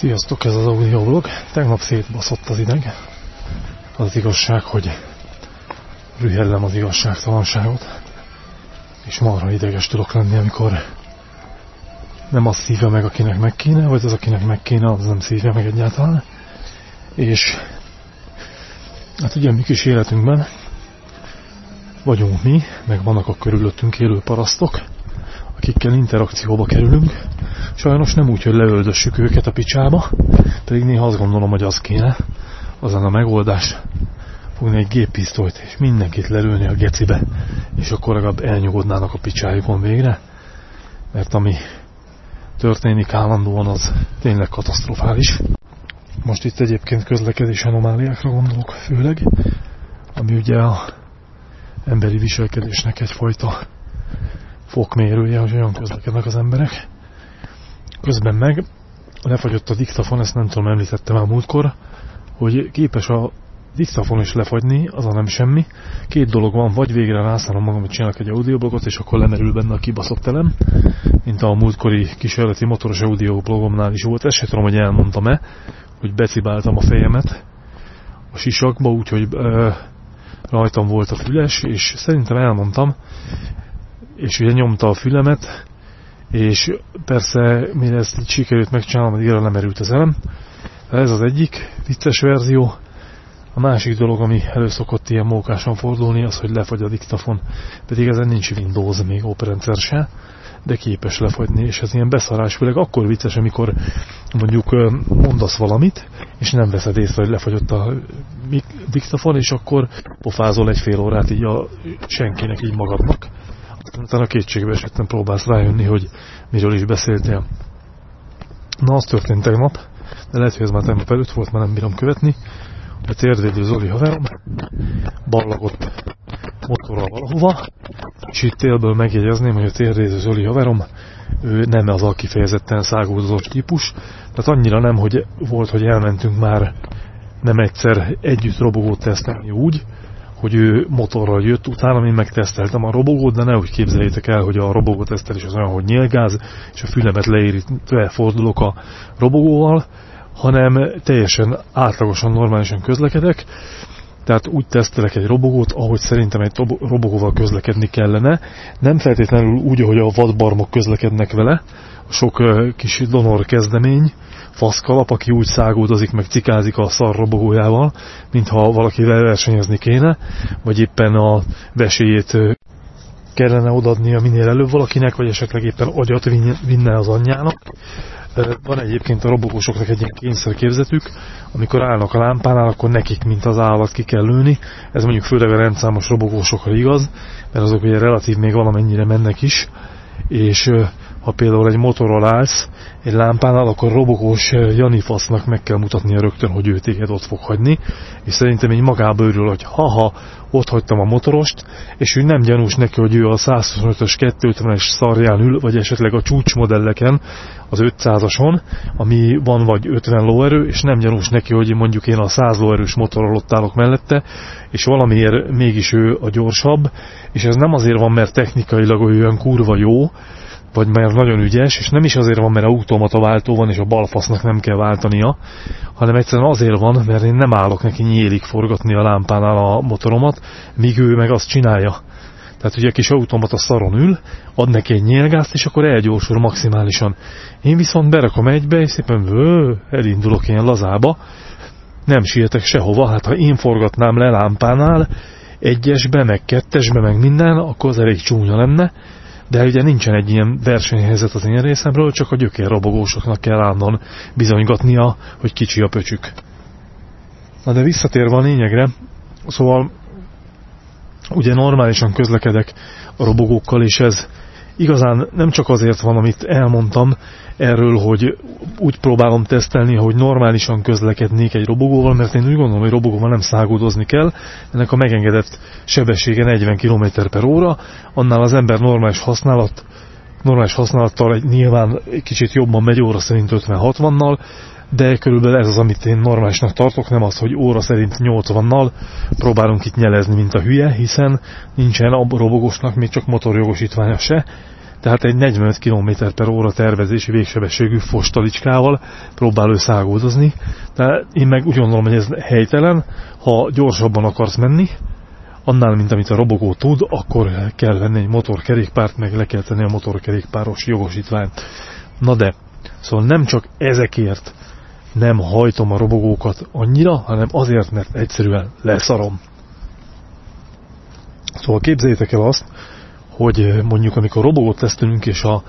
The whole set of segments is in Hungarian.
Sziasztok, ez az audioblog. Tegnap szétbaszott az ideg. Az, az igazság, hogy rühellem az igazságtalanságot. És marha ideges tudok lenni, amikor nem az szívja meg, akinek meg kéne, vagy az, akinek meg kéne, az nem szívja meg egyáltalán. És hát ugye mi kis életünkben vagyunk mi, meg vannak a körülöttünk élő parasztok, akikkel interakcióba kerülünk. Sajnos nem úgy, hogy leöldössük őket a picsába, pedig néha azt gondolom, hogy az kéne, az a megoldás, fogni egy géppisztolyt, és mindenkit lelőni a gecibe, és akkor legalább elnyugodnának a picsájukon végre, mert ami történik állandóan, az tényleg katasztrofális. Most itt egyébként közlekedés anomáliákra gondolok főleg, ami ugye a emberi viselkedésnek egyfajta fokmérője, hogy olyan közlekednek az emberek. Közben meg lefagyott a diktafon, ezt nem tudom, említettem a múltkor, hogy képes a diktafon is lefagyni, az a nem semmi. Két dolog van, vagy végre rászállom magam, hogy csinálok egy audioblogot, és akkor lemerül benne a kibaszott elem, mint a múltkori kísérleti motoros audioblogomnál is volt. Ezt sem tudom, hogy elmondtam-e, hogy becibáltam a fejemet a sisakba, úgyhogy rajtam volt a füles, és szerintem elmondtam, és ugye nyomta a fülemet, és persze, mire ezt így sikerült megcsinálnom, addig lemerült az elem. Ez az egyik vicces verzió. A másik dolog, ami előszokott ilyen mókásan fordulni, az, hogy lefagy a diktafon. Pedig ezen nincs Windows, még operendszer se, de képes lefagyni, és ez ilyen beszarás, főleg akkor vicces, amikor mondjuk mondasz valamit, és nem veszed észre, hogy lefagyott a diktafon, és akkor pofázol egy fél órát így a senkinek, így magadnak utána kétségbe esettem próbálsz rájönni, hogy miről is beszéltél. Na, az történt tegnap, de lehet, hogy ez már tegnap előtt volt, már nem bírom követni, hogy a térdvédő Zoli haverom ballagott motorral valahova, és itt élből megjegyezném, hogy a térdvédő Zoli haverom, ő nem az a kifejezetten szágódozós típus, tehát annyira nem, hogy volt, hogy elmentünk már nem egyszer együtt robogót tesztelni úgy, hogy ő motorral jött, utána én megteszteltem a robogót, de ne úgy képzeljétek el, hogy a robogó tesztelés az olyan, hogy nyílgáz, és a fülemet leérítve fordulok a robogóval, hanem teljesen átlagosan, normálisan közlekedek, tehát úgy tesztelek egy robogót, ahogy szerintem egy robogóval közlekedni kellene, nem feltétlenül úgy, ahogy a vadbarmok közlekednek vele, sok kis donor kezdemény, faszkalap, aki úgy szágódozik, meg cikázik a szar robogójával, mintha valakivel versenyezni kéne, vagy éppen a vesélyét kellene odadnia minél előbb valakinek, vagy esetleg éppen agyat vinne az anyjának. Van egyébként a robogósoknak egy ilyen kényszerképzetük, amikor állnak a lámpánál, akkor nekik, mint az állat ki kell lőni. Ez mondjuk főleg a rendszámos robogósokra igaz, mert azok ugye relatív még valamennyire mennek is, és ha például egy motorral állsz, egy lámpánál, akkor robogós Janifasznak meg kell mutatnia rögtön, hogy ő téged ott fog hagyni, és szerintem így magába örül, hogy haha, ott hagytam a motorost, és ő nem gyanús neki, hogy ő a 125-ös 250-es szarján ül, vagy esetleg a csúcsmodelleken, az 500-ason, ami van vagy 50 lóerő, és nem gyanús neki, hogy mondjuk én a 100 lóerős motorral ott állok mellette, és valamiért mégis ő a gyorsabb, és ez nem azért van, mert technikailag olyan kurva jó, vagy mert nagyon ügyes, és nem is azért van, mert automata váltó van, és a balfasznak nem kell váltania, hanem egyszerűen azért van, mert én nem állok neki nyílik forgatni a lámpánál a motoromat, míg ő meg azt csinálja. Tehát ugye a kis automata szaron ül, ad neki egy nyílgázt, és akkor elgyorsul maximálisan. Én viszont berakom egybe, és szépen vő, elindulok ilyen lazába, nem sietek sehova, hát ha én forgatnám le lámpánál, egyesbe, meg kettesbe, meg minden, akkor az elég csúnya lenne, de ugye nincsen egy ilyen versenyhelyzet az én részemről, csak a gyökérrabogósoknak kell állandóan bizonygatnia, hogy kicsi a pöcsük. Na de visszatérve a lényegre, szóval ugye normálisan közlekedek a robogókkal, és ez igazán nem csak azért van, amit elmondtam erről, hogy úgy próbálom tesztelni, hogy normálisan közlekednék egy robogóval, mert én úgy gondolom, hogy robogóval nem szágódozni kell. Ennek a megengedett sebessége 40 km per óra, annál az ember normális használat normális használattal nyilván egy kicsit jobban megy óra szerint 50-60-nal, de körülbelül ez az, amit én normálisnak tartok, nem az, hogy óra szerint 80-nal próbálunk itt nyelezni, mint a hülye, hiszen nincsen a robogósnak még csak motorjogosítványa se, tehát egy 45 km per óra tervezési végsebességű fostalicskával próbál ő szágoldozni, de én meg úgy gondolom, hogy ez helytelen, ha gyorsabban akarsz menni, annál, mint amit a robogó tud, akkor kell venni egy motorkerékpárt, meg le kell tenni a motorkerékpáros jogosítványt. Na de, szóval nem csak ezekért nem hajtom a robogókat annyira, hanem azért, mert egyszerűen leszarom. Szóval képzeljétek el azt, hogy mondjuk amikor robogót tesztelünk, és a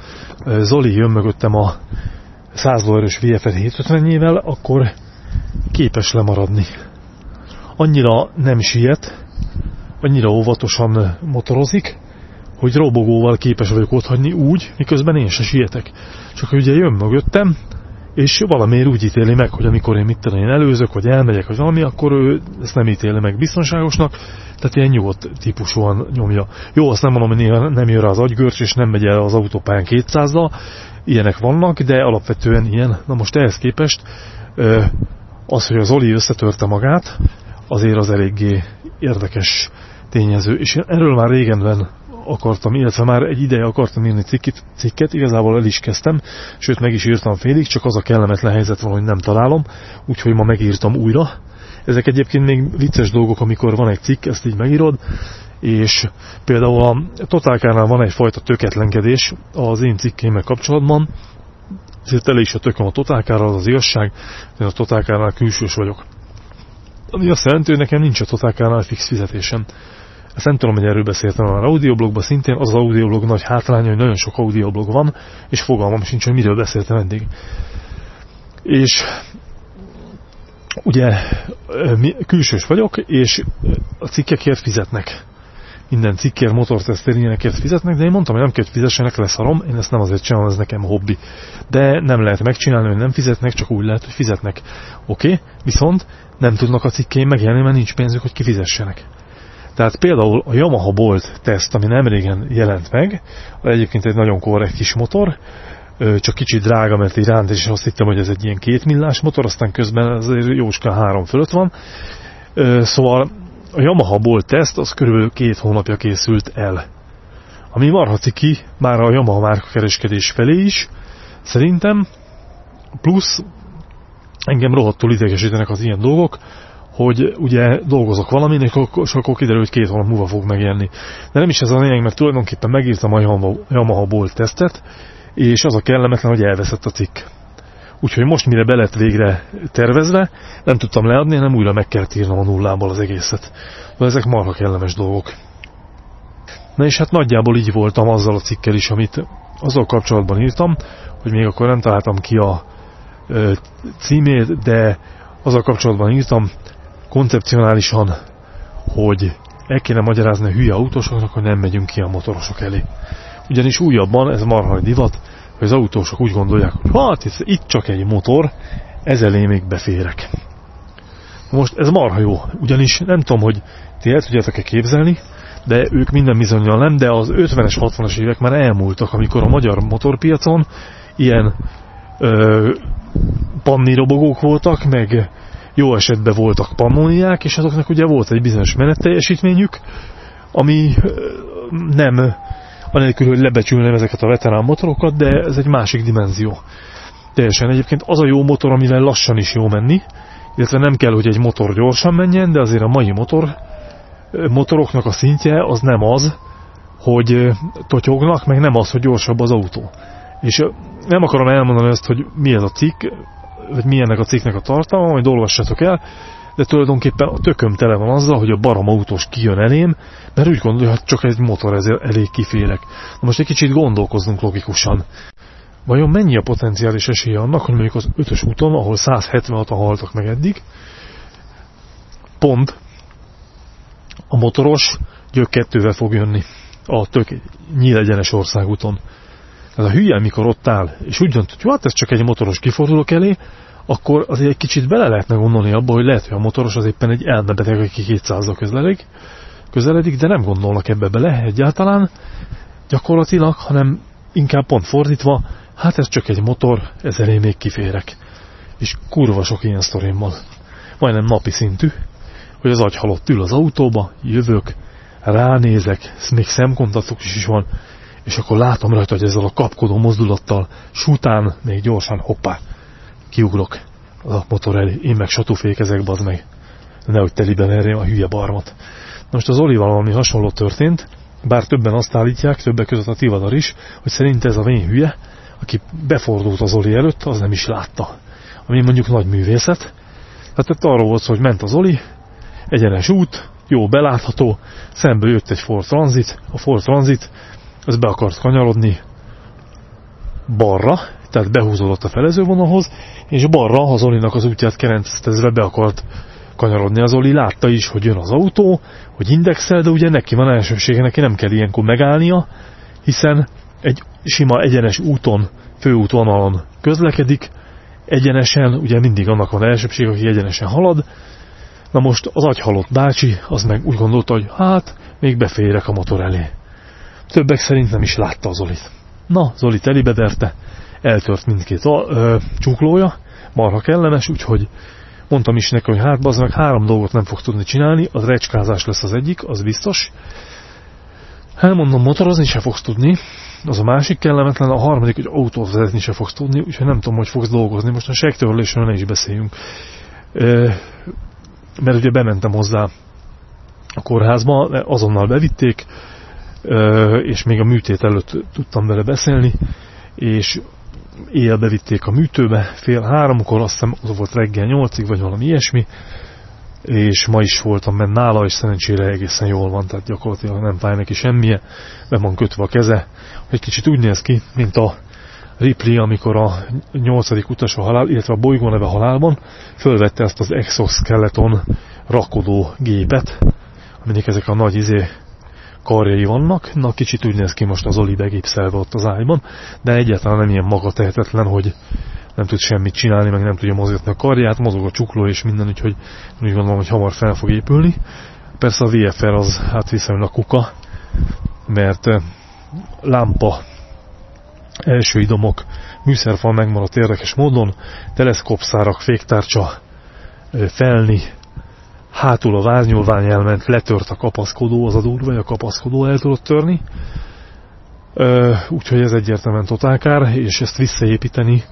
Zoli jön mögöttem a 100 lóerős VFR 750-jével, akkor képes lemaradni. Annyira nem siet, annyira óvatosan motorozik, hogy robogóval képes vagyok otthagyni úgy, miközben én se sietek. Csak ugye jön mögöttem, és valamiért úgy ítéli meg, hogy amikor én mit tudom, én előzök, vagy elmegyek, vagy valami, akkor ő ezt nem ítéli meg biztonságosnak, tehát ilyen nyugodt típusúan nyomja. Jó, azt nem mondom, hogy nem jön rá az agygörcs, és nem megy el az autópályán 200-zal, ilyenek vannak, de alapvetően ilyen. Na most ehhez képest az, hogy az Oli összetörte magát, azért az eléggé érdekes tényező. És erről már régenben akartam, illetve már egy ideje akartam írni cikket, cikket, igazából el is kezdtem, sőt meg is írtam félig, csak az a kellemetlen helyzet van, hogy nem találom, úgyhogy ma megírtam újra. Ezek egyébként még vicces dolgok, amikor van egy cikk, ezt így megírod, és például a totálkánál van egyfajta töketlenkedés az én cikkémmel kapcsolatban, ezért tele is a tököm a totálkára, az az igazság, én a totálkánál külsős vagyok. Ami azt jelenti, hogy nekem nincs a totálkánál fix fizetésem. Ezt nem tudom, hogy erről beszéltem már audioblogban szintén, az az audioblog nagy hátránya, hogy nagyon sok audioblog van, és fogalmam sincs, hogy miről beszéltem eddig. És ugye külsős vagyok, és a cikkekért fizetnek. Minden cikkért, motorteszter ilyenekért fizetnek, de én mondtam, hogy nem kell, hogy fizessenek, leszarom, én ezt nem azért csinálom, ez nekem hobbi. De nem lehet megcsinálni, hogy nem fizetnek, csak úgy lehet, hogy fizetnek. Oké, okay? viszont nem tudnak a cikkeim megjelenni, mert nincs pénzük, hogy kifizessenek. Tehát például a Yamaha Bolt teszt, ami nem jelent meg, egyébként egy nagyon korrekt kis motor, csak kicsit drága, mert iránt, és azt hittem, hogy ez egy ilyen két millás motor, aztán közben azért jóska három fölött van. Szóval a Yamaha Bolt teszt az körülbelül két hónapja készült el. Ami marha ki, már a Yamaha márka kereskedés felé is, szerintem, plusz engem rohadtul idegesítenek az ilyen dolgok, hogy ugye dolgozok valamin, és akkor kiderül, hogy két hónap múlva fog megjelenni. De nem is ez a lényeg, mert tulajdonképpen megírtam a Yamaha Bolt tesztet, és az a kellemetlen, hogy elveszett a cikk. Úgyhogy most, mire be lett végre tervezve, nem tudtam leadni, nem újra meg kellett írnom a nullából az egészet. De ezek marha kellemes dolgok. Na és hát nagyjából így voltam azzal a cikkel is, amit azzal kapcsolatban írtam, hogy még akkor nem találtam ki a ö, címét, de azzal kapcsolatban írtam, koncepcionálisan, hogy el kéne magyarázni a hülye autósoknak, hogy nem megyünk ki a motorosok elé. Ugyanis újabban ez marha divat, hogy az autósok úgy gondolják, hogy hát itt csak egy motor, ez elé még beférek. Most ez marha jó, ugyanis nem tudom, hogy ti el tudjátok-e képzelni, de ők minden bizonyal nem, de az 50-es, 60-as évek már elmúltak, amikor a magyar motorpiacon ilyen ö, panni robogók voltak, meg jó esetben voltak pannóniák, és azoknak ugye volt egy bizonyos menetteljesítményük, ami nem anélkül, hogy lebecsülném ezeket a veterán motorokat, de ez egy másik dimenzió. Teljesen egyébként az a jó motor, amivel lassan is jó menni, illetve nem kell, hogy egy motor gyorsan menjen, de azért a mai motor, motoroknak a szintje az nem az, hogy totyognak, meg nem az, hogy gyorsabb az autó. És nem akarom elmondani ezt, hogy mi ez a cikk, vagy milyennek a cikknek a tartalma, majd olvassatok el, de tulajdonképpen a tököm tele van azzal, hogy a barom autós kijön elém, mert úgy gondolja, hogy csak egy motor ezért elég kifélek. Na most egy kicsit gondolkozzunk logikusan. Vajon mennyi a potenciális esélye annak, hogy mondjuk az ötös úton, ahol 176-an haltak meg eddig, pont a motoros gyök kettővel fog jönni a tök nyílegyenes országúton. Ez a hülye, mikor ott áll, és úgy dönt, hogy hát ez csak egy motoros kifordulok elé, akkor azért egy kicsit bele lehetne gondolni abba, hogy lehet, hogy a motoros az éppen egy elmebeteg, aki 200 közeledik, közeledik, de nem gondolnak ebbe bele egyáltalán gyakorlatilag, hanem inkább pont fordítva, hát ez csak egy motor, ezzel én még kiférek. És kurva sok ilyen sztorimmal. Majdnem napi szintű, hogy az agy halott ül az autóba, jövök, ránézek, még szemkontaktus is van, és akkor látom rajta, hogy ezzel a kapkodó mozdulattal, sután még gyorsan, hoppá, kiugrok a motor elé, én meg satúfékezek, bazd meg, nehogy telibe verjem a hülye barmat. Most az Olival valami hasonló történt, bár többen azt állítják, többek között a Tivadar is, hogy szerint ez a vén hülye, aki befordult az Oli előtt, az nem is látta. Ami mondjuk nagy művészet. Hát itt arról volt hogy ment az Oli, egyenes út, jó belátható, szembe jött egy Ford Transit, a Ford Transit, az be akart kanyarodni balra, tehát behúzódott a felezővonalhoz, és balra az Olinak az útját keresztezve be akart kanyarodni. Az Oli látta is, hogy jön az autó, hogy indexel, de ugye neki van elsősége, neki nem kell ilyenkor megállnia, hiszen egy sima egyenes úton, főútvonalon közlekedik, egyenesen, ugye mindig annak van elsőség, aki egyenesen halad, na most az agyhalott bácsi, az meg úgy gondolta, hogy hát, még beférek a motor elé. Többek szerint nem is látta az Zolit. Na, Zoli telibederte, eltört mindkét ö, csuklója, marha kellemes, úgyhogy mondtam is neki, hogy hát meg három dolgot nem fog tudni csinálni, az recskázás lesz az egyik, az biztos. Hát mondom, motorozni se fogsz tudni, az a másik kellemetlen, a harmadik, hogy autót vezetni se fogsz tudni, úgyhogy nem tudom, hogy fogsz dolgozni. Most a segtörlésről ne is beszéljünk. E, mert ugye bementem hozzá a kórházba, azonnal bevitték, és még a műtét előtt tudtam vele beszélni, és éjjel bevitték a műtőbe, fél háromkor, azt hiszem az volt reggel nyolcig, vagy valami ilyesmi, és ma is voltam benne nála, és szerencsére egészen jól van, tehát gyakorlatilag nem fáj neki semmije, be van kötve a keze, egy kicsit úgy néz ki, mint a Ripley, amikor a nyolcadik utas a halál, illetve a bolygó neve halálban fölvette ezt az exoskeleton rakodó gépet, aminek ezek a nagy izé karjai vannak, na kicsit úgy néz ki most az Oli begépszelve ott az ágyban, de egyáltalán nem ilyen maga tehetetlen, hogy nem tud semmit csinálni, meg nem tudja mozgatni a karját, mozog a csukló és minden, úgyhogy úgy gondolom, hogy hamar fel fog épülni. Persze a VFR az hát viszonylag kuka, mert lámpa, első idomok, műszerfal megmaradt érdekes módon, teleszkópszárak, féktárcsa, felni, hátul a váznyolvány elment, letört a kapaszkodó, az a durva, a kapaszkodó el tudott törni. Úgyhogy ez egyértelműen totálkár, és ezt visszaépíteni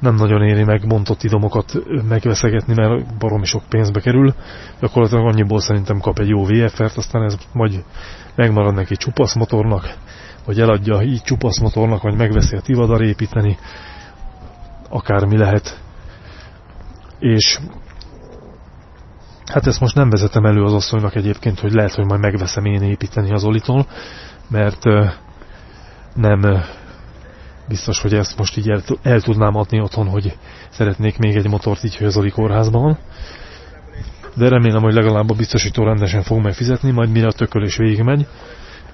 nem nagyon éri meg bontott idomokat megveszegetni, mert baromi sok pénzbe kerül. Gyakorlatilag annyiból szerintem kap egy jó VFR-t, aztán ez majd megmarad neki csupasz motornak, vagy eladja így csupasz motornak, vagy megveszi a tivadar építeni, akármi lehet. És Hát ezt most nem vezetem elő az asszonynak egyébként, hogy lehet, hogy majd megveszem én építeni az Olitól, mert nem biztos, hogy ezt most így el, el tudnám adni otthon, hogy szeretnék még egy motort így, hogy az Oli kórházban. De remélem, hogy legalább a biztosító rendesen fog megfizetni, majd mire a tökölés végigmegy,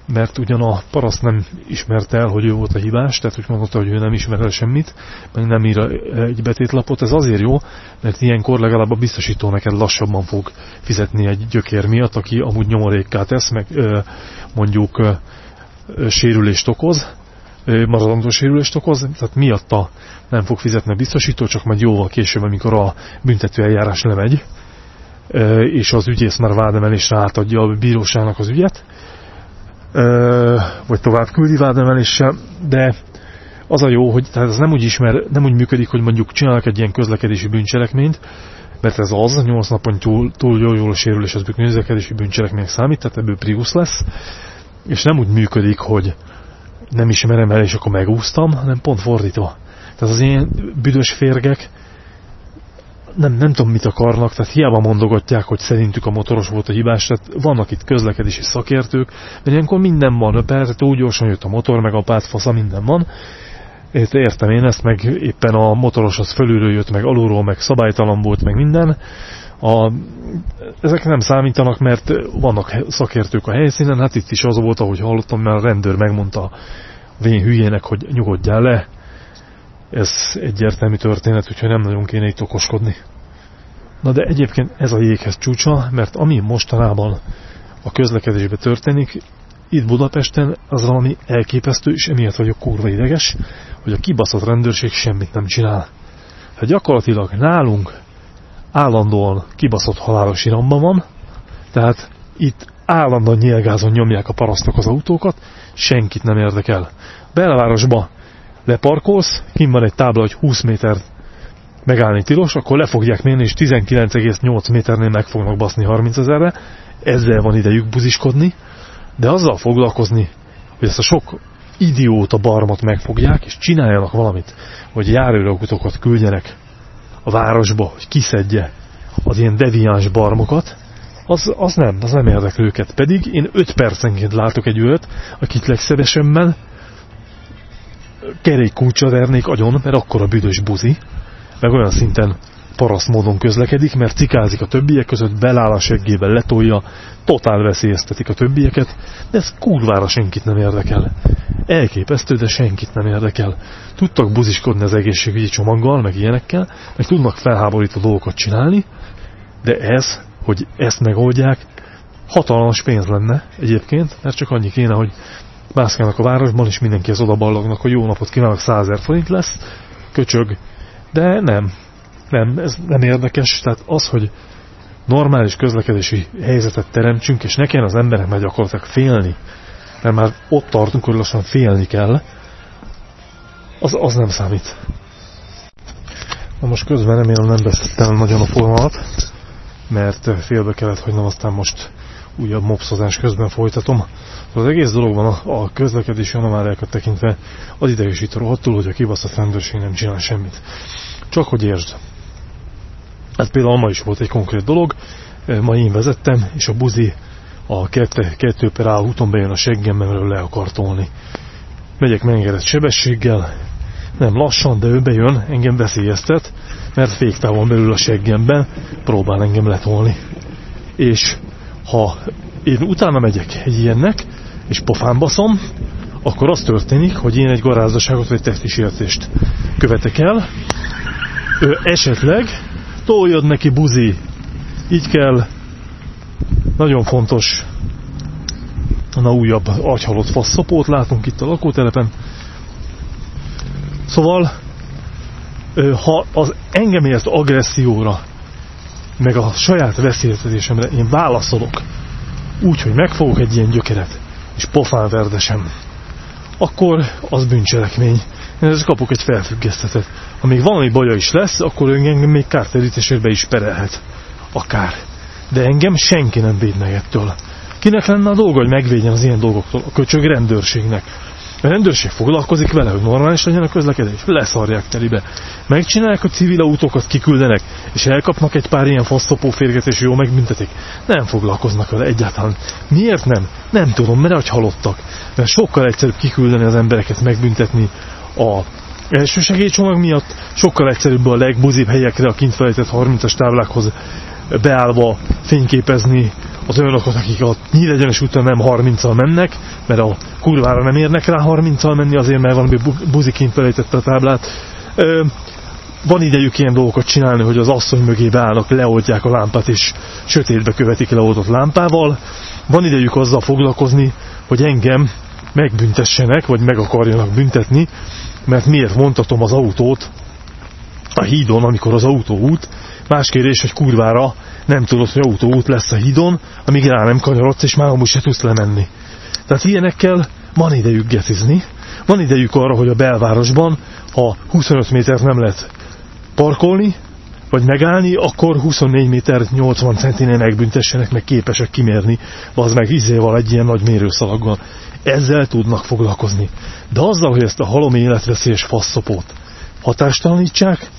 mert ugyan a paraszt nem ismerte el, hogy ő volt a hibás, tehát úgy mondta, hogy ő nem ismer el semmit, meg nem ír egy betétlapot, ez azért jó, mert ilyenkor legalább a biztosító neked lassabban fog fizetni egy gyökér miatt, aki amúgy nyomorékká tesz, meg mondjuk sérülést okoz, maradandó sérülést okoz, tehát miatta nem fog fizetni a biztosító, csak majd jóval később, amikor a büntető eljárás lemegy, és az ügyész már vádemelésre átadja a bíróságnak az ügyet, vagy tovább küldi vádemeléssel, de az a jó, hogy tehát ez nem úgy ismer, nem úgy működik, hogy mondjuk csinálnak egy ilyen közlekedési bűncselekményt, mert ez az, 8 napon túl, túl jó, jól sérül, és az közlekedési bűncselekménynek számít, tehát ebből Prius lesz, és nem úgy működik, hogy nem ismerem el, és akkor megúsztam, hanem pont fordítva. Tehát az ilyen büdös férgek nem, nem tudom mit akarnak, tehát hiába mondogatják, hogy szerintük a motoros volt a hibás, tehát vannak itt közlekedési szakértők, de ilyenkor minden van, persze túl gyorsan jött a motor, meg a pátfasza, minden van, értem én ezt, meg éppen a motoros az fölülről jött, meg alulról, meg szabálytalan volt, meg minden. A, ezek nem számítanak, mert vannak szakértők a helyszínen, hát itt is az volt, ahogy hallottam, mert a rendőr megmondta vén hülyének, hogy nyugodjál le, ez egyértelmű történet, úgyhogy nem nagyon kéne itt okoskodni. Na de egyébként ez a jéghez csúcsa, mert ami mostanában a közlekedésben történik, itt Budapesten az valami elképesztő, és emiatt vagyok kurva ideges, hogy a kibaszott rendőrség semmit nem csinál. Hát gyakorlatilag nálunk állandóan kibaszott halálos iramban van, tehát itt állandóan nyilgázon nyomják a parasztok az autókat, senkit nem érdekel. Belvárosba leparkolsz, kim van egy tábla, hogy 20 méter megállni tilos, akkor le fogják mérni, és 19,8 méternél meg fognak baszni 30 ezerre, ezzel van idejük buziskodni, de azzal foglalkozni, hogy ezt a sok idióta barmat megfogják, és csináljanak valamit, hogy járőrautókat küldjenek a városba, hogy kiszedje az ilyen deviáns barmokat, az, az nem, az nem érdekel őket. Pedig én 5 percenként látok egy olyat, akit legszebesebben kerékkulcsal vernék agyon, mert akkor a büdös buzi, meg olyan szinten paraszt módon közlekedik, mert cikázik a többiek között, beláll a seggébe, letolja, totál veszélyeztetik a többieket, de ez kurvára senkit nem érdekel. Elképesztő, de senkit nem érdekel. Tudtak buziskodni az egészségügyi csomaggal, meg ilyenekkel, meg tudnak felháborító dolgokat csinálni, de ez, hogy ezt megoldják, hatalmas pénz lenne egyébként, mert csak annyi kéne, hogy mászkálnak a városban, és mindenki az odaballagnak, hogy jó napot kívánok, 100 forint lesz, köcsög, de nem, nem, ez nem érdekes, tehát az, hogy normális közlekedési helyzetet teremtsünk, és ne kelljen az emberek már gyakorlatilag félni, mert már ott tartunk, hogy lassan félni kell, az, az nem számít. Na most közben remélem nem beszéltem nagyon a formalat, mert félbe kellett hagynom, aztán most újabb mopszozás közben folytatom. Az egész dologban a, a közlekedési anomáliákat tekintve az idegesítő rohadtul, hogy a kibaszott rendőrség nem csinál semmit. Csak hogy értsd. Ez például ma is volt egy konkrét dolog. Ma én vezettem, és a buzi a kettő, kettő per A úton bejön a seggemben, le akar tolni. Megyek megengedett sebességgel, nem lassan, de ő bejön, engem veszélyeztet, mert féktávon belül a seggemben próbál engem letolni. És ha én utána megyek egy ilyennek, és pofán baszom, akkor az történik, hogy én egy garázdaságot vagy testisértést követek el, ő esetleg toljad neki buzi. Így kell. Nagyon fontos. Na újabb agyhalott faszapót látunk itt a lakótelepen. Szóval, ha az engem ért agresszióra, meg a saját veszélyeztetésemre én válaszolok, úgy, hogy megfogok egy ilyen gyökeret, és pofán verdesem, akkor az bűncselekmény. Én ezt kapok egy felfüggesztetet. Ha még valami baja is lesz, akkor engem még kártérítésére is perelhet. Akár. De engem senki nem véd meg ettől. Kinek lenne a dolga, hogy megvédjen az ilyen dolgoktól? A köcsög rendőrségnek. A rendőrség foglalkozik vele, hogy normális legyen a közlekedés. Leszarják telibe. Megcsinálják, hogy civil autókat kiküldenek, és elkapnak egy pár ilyen faszopó férget, és jó megbüntetik. Nem foglalkoznak vele egyáltalán. Miért nem? Nem tudom, mert hogy halottak. Mert sokkal egyszerűbb kiküldeni az embereket megbüntetni a első segélycsomag miatt, sokkal egyszerűbb a legbuzibb helyekre a kint felejtett 30-as táblákhoz beállva fényképezni az olyanokat, akik a nyílegyenes úton nem 30-al mennek, mert a kurvára nem érnek rá 30-al menni, azért mert valami buzi kint felejtette a táblát. Ö, van idejük ilyen dolgokat csinálni, hogy az asszony mögé beállnak, leoldják a lámpát, és sötétbe követik leoldott lámpával. Van idejük azzal foglalkozni, hogy engem megbüntessenek, vagy meg akarjanak büntetni, mert miért vontatom az autót a hídon, amikor az autóút, más kérdés, hogy kurvára nem tudod, hogy autóút lesz a hídon, amíg rá nem kanyarodsz, és már amúgy se tudsz lemenni. Tehát ilyenekkel van idejük getizni, van idejük arra, hogy a belvárosban, ha 25 méter nem lehet parkolni, vagy megállni, akkor 24 méter 80 centinél megbüntessenek, meg képesek kimérni, az meg izéval egy ilyen nagy mérőszalaggal. Ezzel tudnak foglalkozni. De azzal, hogy ezt a halom életveszélyes faszopót hatástalanítsák,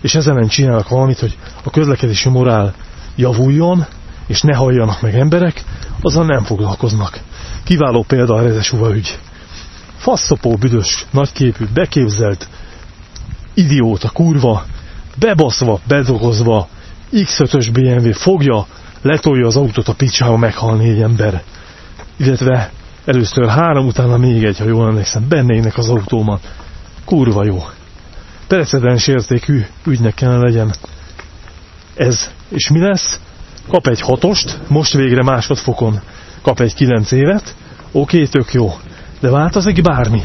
és ezen csinálnak valamit, hogy a közlekedési morál javuljon, és ne halljanak meg emberek, azzal nem foglalkoznak. Kiváló példa a Rezes ügy. Faszopó, büdös, nagyképű, beképzelt, idióta, kurva, bebaszva, bedolgozva, X5-ös BMW fogja, letolja az autót a picsába, meghal négy ember. Illetve először három, utána még egy, ha jól emlékszem, bennének az autóban. Kurva jó. Precedens értékű ügynek kellene legyen. Ez. És mi lesz? Kap egy hatost, most végre másodfokon kap egy kilenc évet, oké, tök jó. De változik bármi.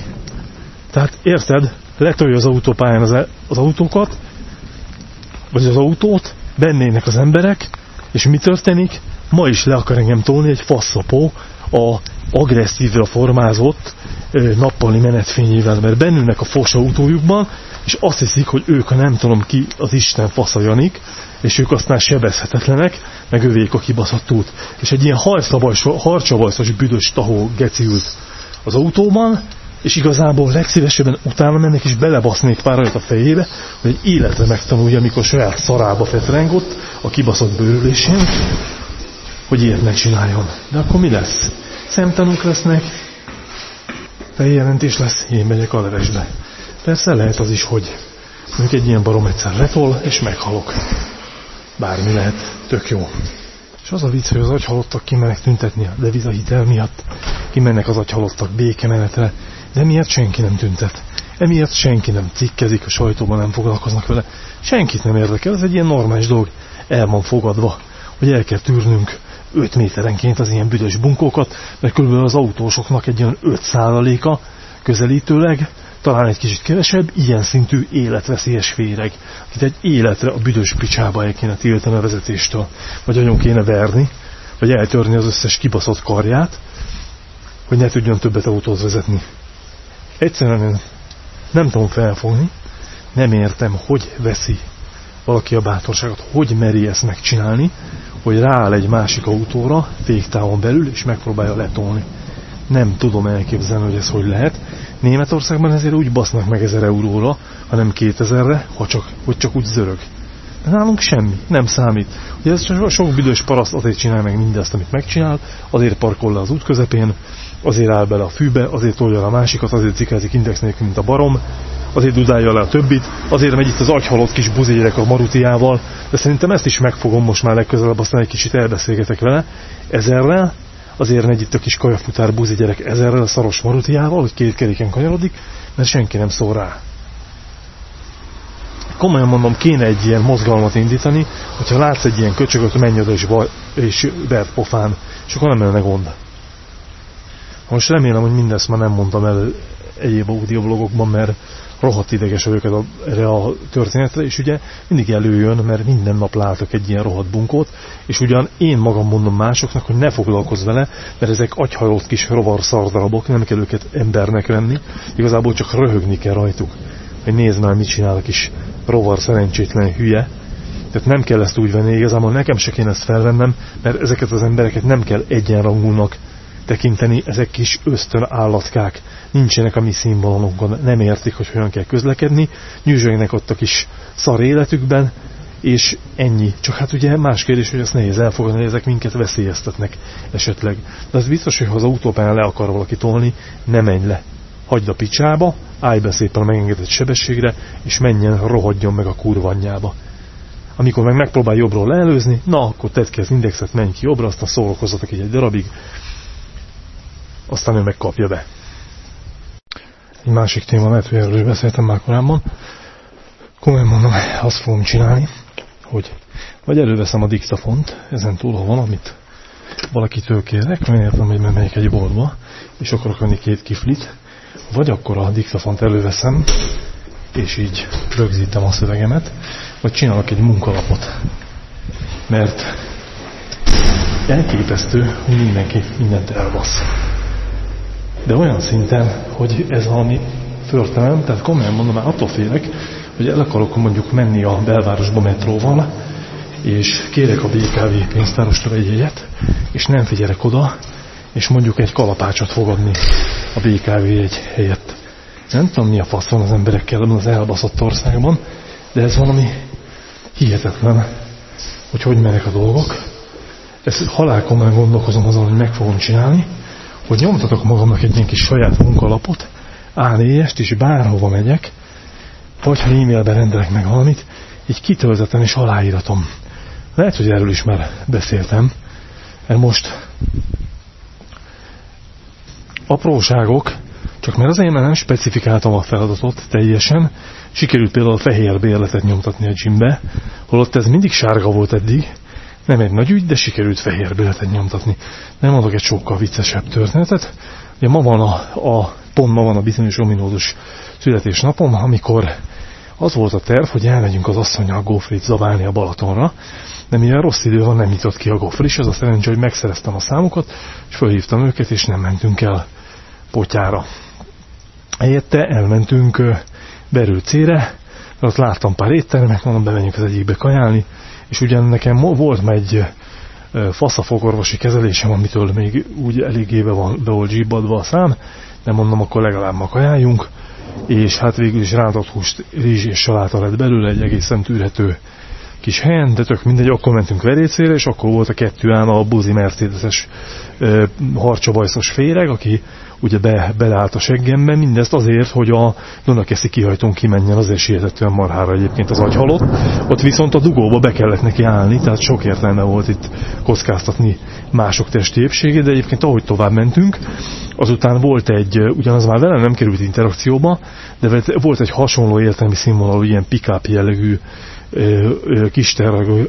Tehát érted, letolja az autópályán az, e- az autókat, vagy az autót, bennének az emberek, és mi történik? ma is le akar engem tolni egy faszapó a agresszívra formázott nappali menetfényével, mert bennülnek a fos autójukban, és azt hiszik, hogy ők a nem tudom ki az Isten faszajanik, és ők aztán sebezhetetlenek, meg övék a kibaszott út. És egy ilyen harcsavajszos büdös tahó geci az autóban, és igazából legszívesebben utána mennek és belebasznék pár a fejébe, hogy életre megtanulja, amikor saját szarába fetrengott a kibaszott bőrülésén, hogy ilyet ne csináljon. De akkor mi lesz? Szemtanúk lesznek, feljelentés lesz, én megyek a levesbe. Persze lehet az is, hogy mondjuk egy ilyen barom egyszer letol, és meghalok. Bármi lehet, tök jó. És az a vicc, hogy az agyhalottak kimennek tüntetni a devizahitel miatt, kimennek az agyhalottak békemenetre, de miért senki nem tüntet. Emiatt senki nem cikkezik, a sajtóban nem foglalkoznak vele. Senkit nem érdekel, ez egy ilyen normális dolog. El van fogadva, hogy el kell tűrnünk 5 méterenként az ilyen büdös bunkókat, mert kb. az autósoknak egy olyan 5%-a közelítőleg, talán egy kicsit kevesebb, ilyen szintű életveszélyes féreg, akit egy életre a büdös picsába el kéne tiltani a vezetéstől, vagy nagyon kéne verni, vagy eltörni az összes kibaszott karját, hogy ne tudjon többet autót vezetni. Egyszerűen nem tudom felfogni, nem értem, hogy veszi valaki a bátorságot, hogy meri ezt megcsinálni, hogy rááll egy másik autóra féktávon belül, és megpróbálja letolni. Nem tudom elképzelni, hogy ez hogy lehet. Németországban ezért úgy basznak meg 1000 euróra, hanem 2000-re, ha csak, hogy csak úgy zörög. De nálunk semmi, nem számít. Ugye ez csak sok büdös paraszt azért csinál meg mindezt, amit megcsinál, azért parkol le az út közepén, azért áll bele a fűbe, azért tolja a másikat, azért cikázik index nélkül, mint a barom, azért dudálja le a többit, azért megy itt az agyhalott kis buzérek a marutiával, de szerintem ezt is megfogom most már legközelebb, aztán egy kicsit elbeszélgetek vele. Ezerrel, azért megy itt a kis kajafutár buzi gyerek ezerrel a szaros marutiával, hogy két keréken kanyarodik, mert senki nem szól rá. Komolyan mondom, kéne egy ilyen mozgalmat indítani, hogyha látsz egy ilyen köcsögöt, menj oda és, és verd pofán, és akkor nem lenne gond. Most remélem, hogy mindezt már nem mondtam el egyéb audioblogokban, mert rohadt ideges vagyok a, erre a történetre, és ugye mindig előjön, mert minden nap látok egy ilyen rohadt bunkót, és ugyan én magam mondom másoknak, hogy ne foglalkozz vele, mert ezek agyhajolt kis rovar szardarabok, nem kell őket embernek venni, igazából csak röhögni kell rajtuk, hogy nézd már, mit csinál a kis rovar szerencsétlen hülye, tehát nem kell ezt úgy venni, igazából nekem se kéne ezt felvennem, mert ezeket az embereket nem kell egyenrangúnak tekinteni, ezek kis ösztön állatkák, nincsenek a mi színvonalonkon, nem értik, hogy hogyan kell közlekedni, nyűzsögnek ott a kis szar életükben, és ennyi. Csak hát ugye más kérdés, hogy azt nehéz elfogadni, hogy ezek minket veszélyeztetnek esetleg. De az biztos, hogy ha az autópályán le akar valaki tolni, ne menj le. Hagyd a picsába, állj be szépen a megengedett sebességre, és menjen, rohadjon meg a kurvanyába. Amikor meg megpróbál jobbról leelőzni, na akkor tedd ki az indexet, menj ki jobbra, aztán szórakozzatok egy, egy darabig, aztán ő megkapja be. Egy másik téma, hogy erről beszéltem már korábban. Komolyan mondom, azt fogom csinálni, hogy vagy előveszem a diktafont, ezen túl, ha valamit valakitől kérek, mert értem, hogy megyek egy boltba, és akarok venni két kiflit, vagy akkor a diktafont előveszem, és így rögzítem a szövegemet, vagy csinálok egy munkalapot. Mert elképesztő, hogy mindenki mindent elbasz de olyan szinten, hogy ez valami förtelem, tehát komolyan mondom, már attól félek, hogy el akarok mondjuk menni a belvárosba metróval, és kérek a BKV pénztárostól egy jegyet, és nem figyelek oda, és mondjuk egy kalapácsot fogadni a BKV egy helyett. Nem tudom, mi a fasz van az emberekkel ebben az elbaszott országban, de ez valami hihetetlen, hogy hogy mennek a dolgok. Ezt halálkomolyan gondolkozom azon, hogy meg fogom csinálni, hogy nyomtatok magamnak egy ilyen kis saját munkalapot, ánélyest, és bárhova megyek, vagy ha e-mailben rendelek meg valamit, így kitöltetem és aláíratom. Lehet, hogy erről is már beszéltem, mert most apróságok, csak mert azért már nem specifikáltam a feladatot teljesen, sikerült például a fehér bérletet nyomtatni a gymbe, holott ez mindig sárga volt eddig, nem egy nagy ügy, de sikerült fehér béleten nyomtatni. Nem mondok egy sokkal viccesebb történetet. Ugye ma van a, a pont ma van a bizonyos ominózus születésnapom, amikor Az volt a terv, hogy elmegyünk az asszonynal gofrit zabálni a Balatonra, de mivel rossz idő van, nem nyitott ki a gofr is, az a szerencsé, hogy megszereztem a számokat, és felhívtam őket, és nem mentünk el potyára. Helyette elmentünk Berőcére, ott láttam pár éttermet, mondom, bemegyünk az egyikbe kajálni, és ugyan nekem volt egy faszafogorvosi kezelésem, amitől még úgy eléggé be, van, be volt zsibbadva a szám, de mondom, akkor legalább ma kajáljunk, és hát végül is rántott húst, rizs és saláta lett belőle egy egészen tűrhető kis helyen, de tök mindegy, akkor mentünk verécére, és akkor volt a kettő ám a buzi Mercedes-es harcsabajszos féreg, aki ugye be, beleállt a seggembe, mindezt azért, hogy a Dunakeszi kihajtón kimenjen, azért sietetően marhára egyébként az agy halott. Ott viszont a dugóba be kellett neki állni, tehát sok értelme volt itt kockáztatni mások testi épségét, de egyébként ahogy tovább mentünk, azután volt egy, ugyanaz már velem nem került interakcióba, de volt egy hasonló értelmi színvonalú ilyen pick-up jellegű kis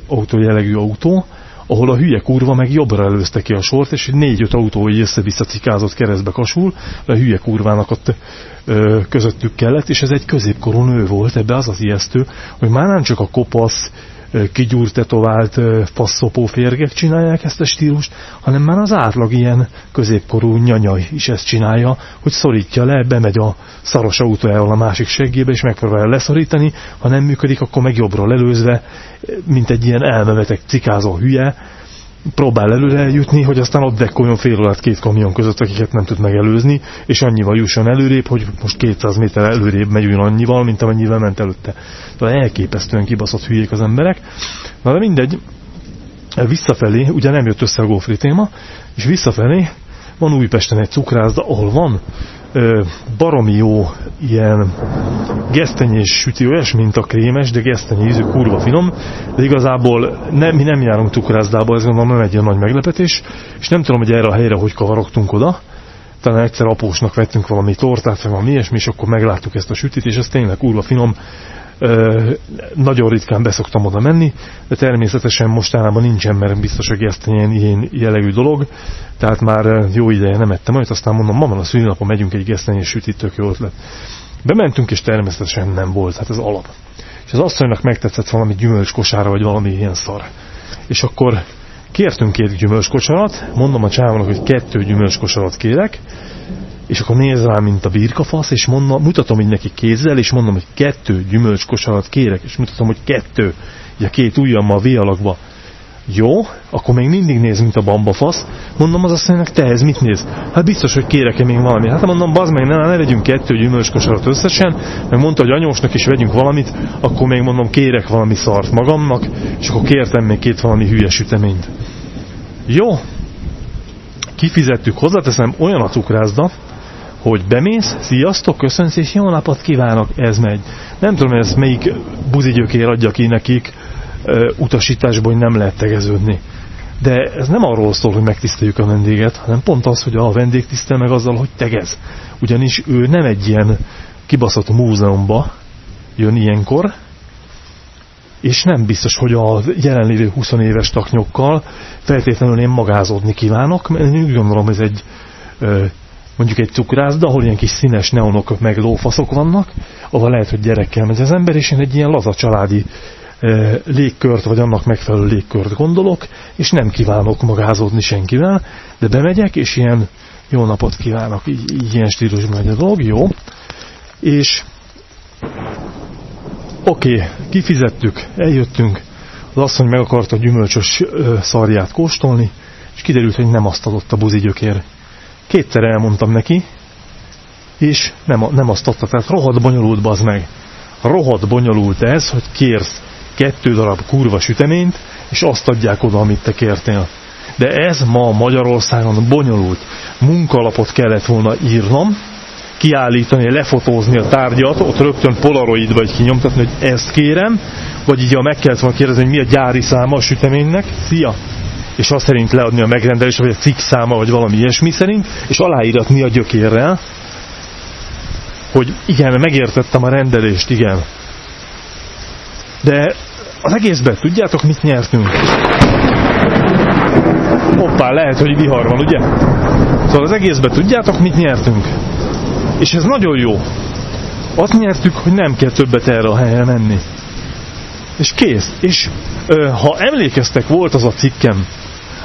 autó jellegű autó, ahol a hülye kurva meg jobbra előzte ki a sort, és négy-öt autó így össze-vissza cikázott keresztbe kasul, a hülye kurvának ott ö, közöttük kellett, és ez egy középkorú nő volt, ebbe az az ijesztő, hogy már nem csak a kopasz, kigyúrt, tetovált faszopó férgek csinálják ezt a stílust, hanem már az átlag ilyen középkorú nyanyaj is ezt csinálja, hogy szorítja le, bemegy a szaros autójával a másik seggébe, és megpróbálja leszorítani, ha nem működik, akkor meg jobbra lelőzve, mint egy ilyen elmevetek cikázó hülye, próbál előre jutni, hogy aztán ott dekkoljon fél alatt két kamion között, akiket nem tud megelőzni, és annyival jusson előrébb, hogy most 200 méter előrébb megy annyival, mint amennyivel ment előtte. Tehát elképesztően kibaszott hülyék az emberek. Na de mindegy, visszafelé, ugye nem jött össze a gófri téma, és visszafelé van Újpesten egy cukrászda, ahol van baromi jó ilyen gesztenyés süti, olyas, mint a krémes, de gesztenyi ízű, kurva finom, de igazából ne, mi nem járunk cukrászdába, ez gondolom nem egy ilyen nagy meglepetés, és nem tudom, hogy erre a helyre hogy kavarogtunk oda, talán egyszer apósnak vettünk valami tortát, vagy valami ilyesmi, és akkor megláttuk ezt a sütit, és ez tényleg kurva finom, nagyon ritkán beszoktam oda menni, de természetesen mostanában nincsen, mert biztos, hogy ezt ilyen, ilyen jellegű dolog, tehát már jó ideje nem ettem olyat, aztán mondom, ma van a szülinapon, megyünk egy gesztenyés sütit, tök jó ötlet. Bementünk, és természetesen nem volt, hát ez alap. És az asszonynak megtetszett valami gyümölcskosára, vagy valami ilyen szar. És akkor kértünk két gyümölcskocsarat, mondom a csávónak, hogy kettő gyümölcskosarat kérek, és akkor néz rá, mint a birkafasz, és mondom, mutatom így neki kézzel, és mondom, hogy kettő gyümölcskosarat kérek, és mutatom, hogy kettő, ugye két ujjammal V alakba. Jó, akkor még mindig néz, mint a bambafasz. Mondom, az mondja, te ez mit néz? Hát biztos, hogy kérek-e még valamit. Hát mondom, bazd meg, ne, ne vegyünk kettő gyümölcskosarat összesen, meg mondta, hogy anyósnak is vegyünk valamit, akkor még mondom, kérek valami szart magamnak, és akkor kértem még két valami hülye süteményt. Jó, kifizettük, hozzáteszem, olyan a cukrászda, hogy bemész, sziasztok, köszönsz, és jó napot kívánok, ez megy. Nem tudom, ez melyik buzigyökér adja ki nekik uh, utasításból, hogy nem lehet tegeződni. De ez nem arról szól, hogy megtiszteljük a vendéget, hanem pont az, hogy a vendég tisztel meg azzal, hogy tegez. Ugyanis ő nem egy ilyen kibaszott múzeumba jön ilyenkor, és nem biztos, hogy a jelenlévő 20 éves taknyokkal feltétlenül én magázódni kívánok, mert én úgy gondolom, ez egy mondjuk egy cukrászda, ahol ilyen kis színes neonok meg lófaszok vannak, ahol lehet, hogy gyerekkel megy az ember, és én egy ilyen laza családi e, légkört, vagy annak megfelelő légkört gondolok, és nem kívánok magázódni senkivel, de bemegyek, és ilyen jó napot kívánok, ilyen stílusban megy a dolog, jó. És oké, okay, kifizettük, eljöttünk, az asszony meg akarta gyümölcsös szarját kóstolni, és kiderült, hogy nem azt adott a buzigyökér Kétszer elmondtam neki, és nem, nem azt adta. Tehát rohadt bonyolult bazd meg. Rohadt bonyolult ez, hogy kérsz kettő darab kurva süteményt, és azt adják oda, amit te kértél. De ez ma Magyarországon bonyolult. Munkalapot kellett volna írnom, kiállítani, lefotózni a tárgyat, ott rögtön polaroid vagy kinyomtatni, hogy ezt kérem, vagy így a meg kellett volna kérdezni, hogy mi a gyári száma a süteménynek. Szia! És azt szerint leadni a megrendelés, vagy a cikk száma, vagy valami ilyesmi szerint, és aláíratni a gyökérrel, hogy igen, megértettem a rendelést, igen. De az egészben tudjátok, mit nyertünk? Hoppá, lehet, hogy vihar van, ugye? Szóval az egészben tudjátok, mit nyertünk? És ez nagyon jó. Azt nyertük, hogy nem kell többet erre a helyre menni. És kész. És ö, ha emlékeztek, volt az a cikkem,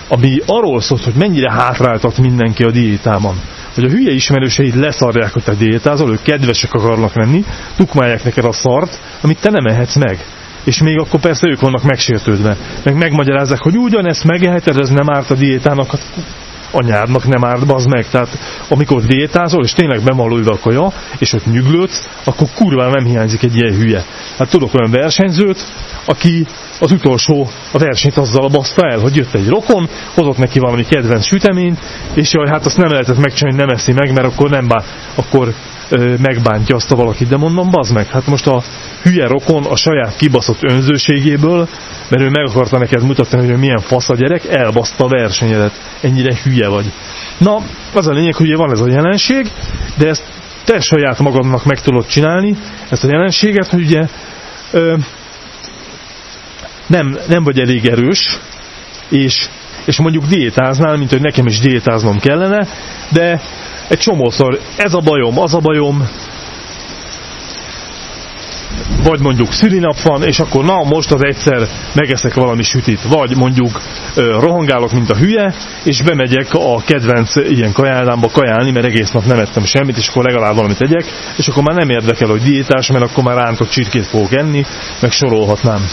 ami arról szólt, hogy mennyire hátráltat mindenki a diétában. Hogy a hülye ismerőseid leszarják, hogy te diétázol, ők kedvesek akarnak lenni, tukmálják neked a szart, amit te nem ehetsz meg. És még akkor persze ők vannak megsértődve. Meg megmagyarázzák, hogy ugyanezt megeheted, ez nem árt a diétának. Hát anyádnak nem árt, bazd meg. Tehát amikor diétázol, és tényleg bemalulva a kaja, és ott nyüglődsz, akkor kurva nem hiányzik egy ilyen hülye. Hát tudok olyan versenyzőt, aki az utolsó a versenyt azzal baszta el, hogy jött egy rokon, hozott neki valami kedvenc süteményt, és jaj, hát azt nem lehetett megcsinálni, nem eszi meg, mert akkor nem bár, akkor megbántja azt a valakit. De mondom, bazd meg, hát most a hülye rokon a saját kibaszott önzőségéből, mert ő meg akarta neked mutatni, hogy ő milyen fasz a gyerek, elbaszta a versenyedet. Ennyire hülye vagy. Na, az a lényeg, hogy van ez a jelenség, de ezt te saját magadnak meg tudod csinálni, ezt a jelenséget, hogy ugye ö, nem, nem vagy elég erős, és, és mondjuk diétáznál, mint hogy nekem is diétáznom kellene, de egy csomószor ez a bajom, az a bajom, vagy mondjuk szülinap van, és akkor na most az egyszer megeszek valami sütit, vagy mondjuk rohangálok, mint a hülye, és bemegyek a kedvenc ilyen kajálámba kajálni, mert egész nap nem ettem semmit, és akkor legalább valamit egyek, és akkor már nem érdekel, hogy diétás, mert akkor már rántott csirkét fogok enni, meg sorolhatnám.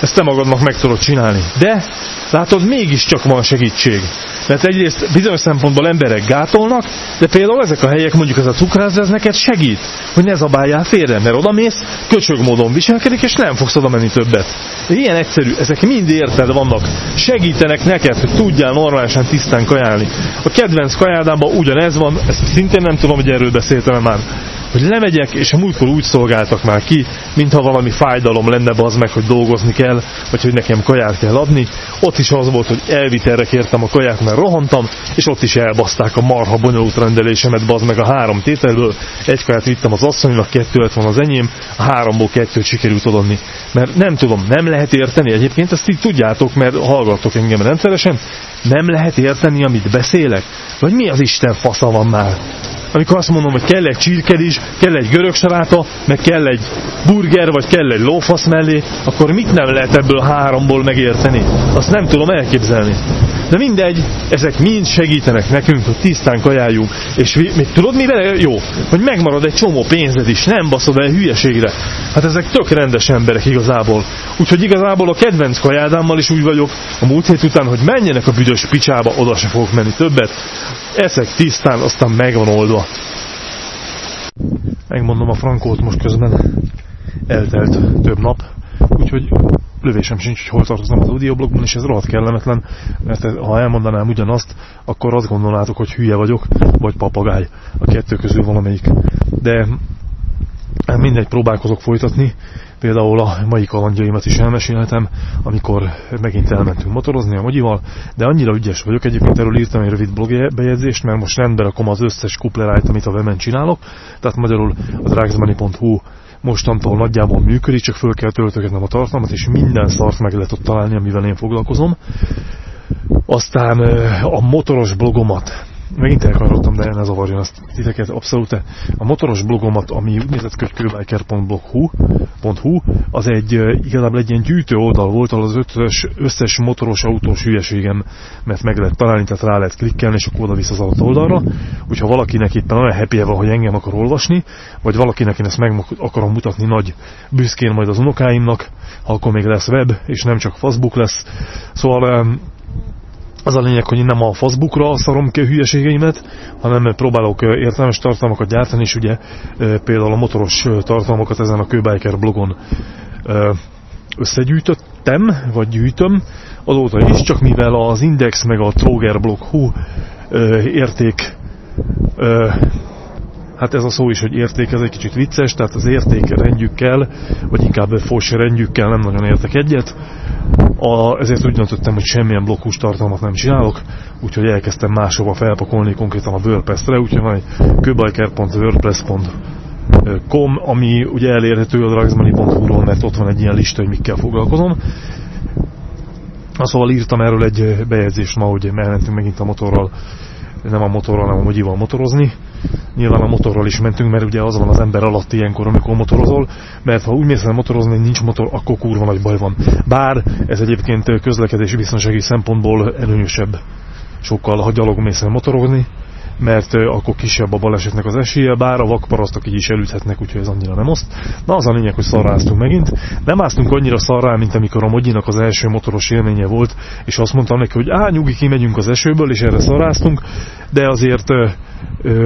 Ezt te magadnak meg tudod csinálni. De látod, mégiscsak van segítség. Mert egyrészt bizonyos szempontból emberek gátolnak, de például ezek a helyek, mondjuk ez a cukrász, ez neked segít, hogy ne zabáljál félre, mert oda mész, köcsög módon viselkedik, és nem fogsz oda menni többet. Ilyen egyszerű, ezek mind érted vannak. Segítenek neked, hogy tudjál normálisan tisztán kajálni. A kedvenc kajádában ugyanez van, ezt szintén nem tudom, hogy erről beszéltem már hogy lemegyek, és a múltkor úgy szolgáltak már ki, mintha valami fájdalom lenne az meg, hogy dolgozni kell, vagy hogy nekem kaját kell adni. Ott is az volt, hogy elvitelre kértem a kaját, mert rohantam, és ott is elbaszták a marha bonyolult rendelésemet, bazd meg a három tételből. Egy kaját vittem az asszonynak, kettő lett van az enyém, a háromból kettőt sikerült adni. Mert nem tudom, nem lehet érteni, egyébként ezt így tudjátok, mert hallgatok engem rendszeresen, nem lehet érteni, amit beszélek? Vagy mi az Isten fasza van már? amikor azt mondom, hogy kell egy csirkedis, kell egy görög saláta, meg kell egy burger, vagy kell egy lófasz mellé, akkor mit nem lehet ebből háromból megérteni? Azt nem tudom elképzelni. De mindegy, ezek mind segítenek nekünk, hogy tisztán kajáljunk. És még tudod mi vele? Jó, hogy megmarad egy csomó pénzed is, nem baszod el hülyeségre. Hát ezek tök rendes emberek igazából. Úgyhogy igazából a kedvenc kajádámmal is úgy vagyok a múlt hét után, hogy menjenek a büdös picsába, oda se fogok menni többet. Eszek tisztán, aztán megvan oldva. Megmondom a frankót most közben. Eltelt több nap, úgyhogy lövésem sincs, hogy hol tartozom az audioblogban, és ez rohadt kellemetlen, mert ha elmondanám ugyanazt, akkor azt gondolnátok, hogy hülye vagyok, vagy papagáj, a kettő közül valamelyik. De mindegy, próbálkozok folytatni, Például a mai kalandjaimat is elmesélhetem, amikor megint elmentünk motorozni a Mogyival, de annyira ügyes vagyok, egyébként erről írtam egy rövid blogbejegyzést, mert most rendbe rakom az összes kuplerájt, amit a weben csinálok, tehát magyarul a dragsmoney.hu mostantól nagyjából működik, csak föl kell töltögetnem a tartalmat, és minden szart meg lehet ott találni, amivel én foglalkozom. Aztán a motoros blogomat megint elkanyarodtam, de ne zavarjon azt titeket abszolút. A motoros blogomat, ami úgy nézett ki, hogy kőbiker.blog.hu, az egy igazából egy ilyen gyűjtő oldal volt, ahol az ötös, összes motoros autós hülyeségem, mert meg lehet találni, tehát rá lehet klikkelni, és akkor oda visz az autó oldalra. Úgyha valakinek éppen olyan happy van, hogy engem akar olvasni, vagy valakinek én ezt meg akarom mutatni nagy büszkén majd az unokáimnak, akkor még lesz web, és nem csak Facebook lesz. Szóval az a lényeg, hogy én nem a Facebookra szarom ki a hülyeségeimet, hanem próbálok értelmes tartalmakat gyártani, és ugye például a motoros tartalmakat ezen a Kőbiker blogon összegyűjtöttem, vagy gyűjtöm, azóta is, csak mivel az Index meg a Troger blog hú érték hát ez a szó is, hogy érték, ez egy kicsit vicces, tehát az érték rendjükkel, vagy inkább rendjükkel nem nagyon értek egyet. A, ezért úgy döntöttem, hogy semmilyen blokkus tartalmat nem csinálok, úgyhogy elkezdtem máshova felpakolni, konkrétan a WordPress-re, úgyhogy van egy köbiker.wordpress.com, ami ugye elérhető a dragsmoney.hu-ról, mert ott van egy ilyen lista, hogy mikkel foglalkozom. Szóval írtam erről egy bejegyzést ma, hogy elmentünk megint a motorral, nem a motorral, hanem a mogyival motorozni, nyilván a motorral is mentünk, mert ugye az van az ember alatt ilyenkor, amikor motorozol, mert ha úgy mész el motorozni, nincs motor, akkor kurva nagy baj van. Bár ez egyébként közlekedési biztonsági szempontból előnyösebb sokkal, ha gyalog mész el motorozni, mert akkor kisebb a balesetnek az esélye, bár a vakparasztok így is elüthetnek, úgyhogy ez annyira nem oszt. Na az a lényeg, hogy szarráztunk megint. Nem áztunk annyira szarrá, mint amikor a Mogyinak az első motoros élménye volt, és azt mondtam neki, hogy á, nyugi, kimegyünk az esőből, és erre szarráztunk, de azért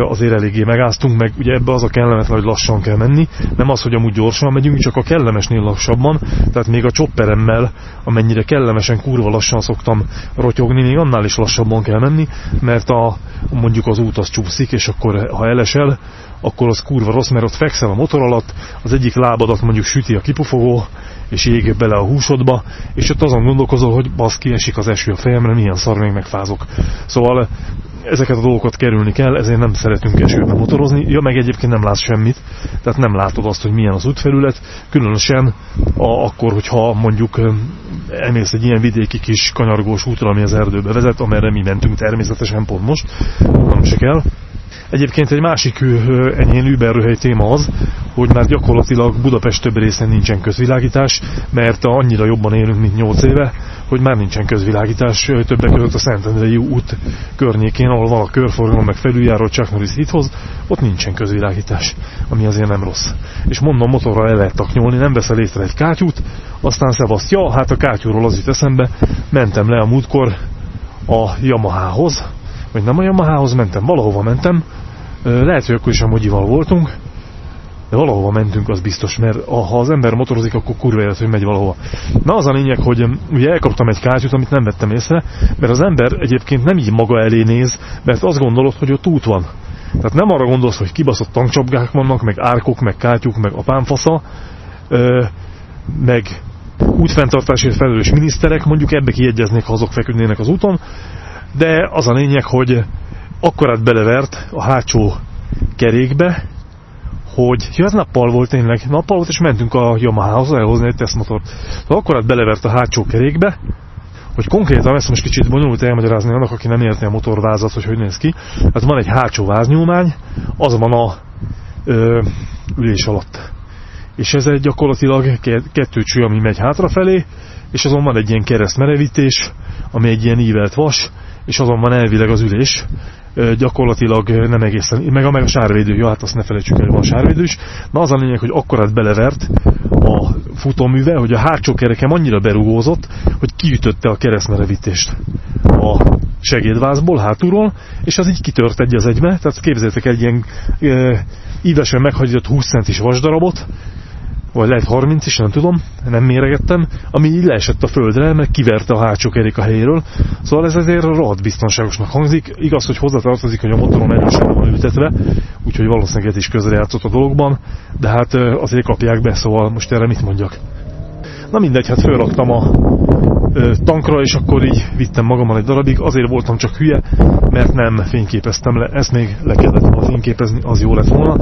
azért eléggé megáztunk, meg ugye ebbe az a kellemetlen, hogy lassan kell menni, nem az, hogy amúgy gyorsan megyünk, csak a kellemesnél lassabban, tehát még a csopperemmel, amennyire kellemesen kurva lassan szoktam rotyogni, még annál is lassabban kell menni, mert a, mondjuk az út az csúszik, és akkor ha elesel, akkor az kurva rossz, mert ott fekszel a motor alatt, az egyik lábadat mondjuk süti a kipufogó, és ég bele a húsodba, és ott azon gondolkozol, hogy baszki, esik az eső a fejemre, milyen szar, még megfázok. Szóval ezeket a dolgokat kerülni kell, ezért nem szeretünk esőben motorozni. Ja, meg egyébként nem látsz semmit, tehát nem látod azt, hogy milyen az útfelület, különösen a, akkor, hogyha mondjuk elmész egy ilyen vidéki kis kanyargós útra, ami az erdőbe vezet, amerre mi mentünk természetesen pont most, nem se kell. Egyébként egy másik enyhén überröhely téma az, hogy már gyakorlatilag Budapest több részén nincsen közvilágítás, mert annyira jobban élünk, mint 8 éve, hogy már nincsen közvilágítás, többek között a Szentendrei út környékén, ahol van a körforgalom, meg felüljáró Chuck Norris hithoz, ott nincsen közvilágítás, ami azért nem rossz. És mondom, motorra el lehet taknyolni, nem veszel észre egy kátyút, aztán szevaszt, ja, hát a kátyúról az jut eszembe, mentem le a múltkor a Yamahához, vagy nem a Yamahához mentem, valahova mentem, lehet, hogy akkor is a voltunk, de valahova mentünk, az biztos, mert ha az ember motorozik, akkor kurva élet, hogy megy valahova. Na az a lényeg, hogy ugye elkaptam egy kátyút, amit nem vettem észre, mert az ember egyébként nem így maga elé néz, mert azt gondolod, hogy ott út van. Tehát nem arra gondolsz, hogy kibaszott tankcsapgák vannak, meg árkok, meg kátyuk, meg apámfasza, ö, meg útfenntartásért felelős miniszterek, mondjuk ebbe kiegyeznék, ha azok feküdnének az úton, de az a lényeg, hogy akkorát belevert a hátsó kerékbe, hogy ja, ez nappal volt tényleg, nappal volt, és mentünk a Yamaha-hoz elhozni egy tesztmotort. Szóval akkorát belevert a hátsó kerékbe, hogy konkrétan ezt most kicsit bonyolult elmagyarázni annak, aki nem érti a motorvázat, hogy hogy néz ki. Hát van egy hátsó váznyúlmány, az van a ö, ülés alatt. És ez egy gyakorlatilag kettő cső, ami megy hátrafelé, és azon van egy ilyen keresztmerevítés, ami egy ilyen ívelt vas, és azon van elvileg az ülés, gyakorlatilag nem egészen, meg a, meg a sárvédő, ja, hát azt ne felejtsük el, van sárvédő is. Na az a lényeg, hogy akkorát belevert a futóműve, hogy a hátsó kerekem annyira berugózott, hogy kiütötte a keresztmerevítést a segédvázból, hátulról, és az így kitört egy az egybe, tehát képzeljétek egy ilyen e, ívesen meghagyott 20 centis vasdarabot, vagy lehet 30 is, nem tudom, nem méregettem, ami így leesett a földre, meg kiverte a hátsó kerék a helyéről. Szóval ez azért rohadt biztonságosnak hangzik. Igaz, hogy hozzátartozik, hogy a motoron erősen van ültetve, úgyhogy valószínűleg ez is közrejátszott a dologban, de hát azért kapják be, szóval most erre mit mondjak. Na mindegy, hát fölraktam a tankra, és akkor így vittem magammal egy darabig. Azért voltam csak hülye, mert nem fényképeztem le. Ezt még le kellett volna fényképezni, az jó lett volna.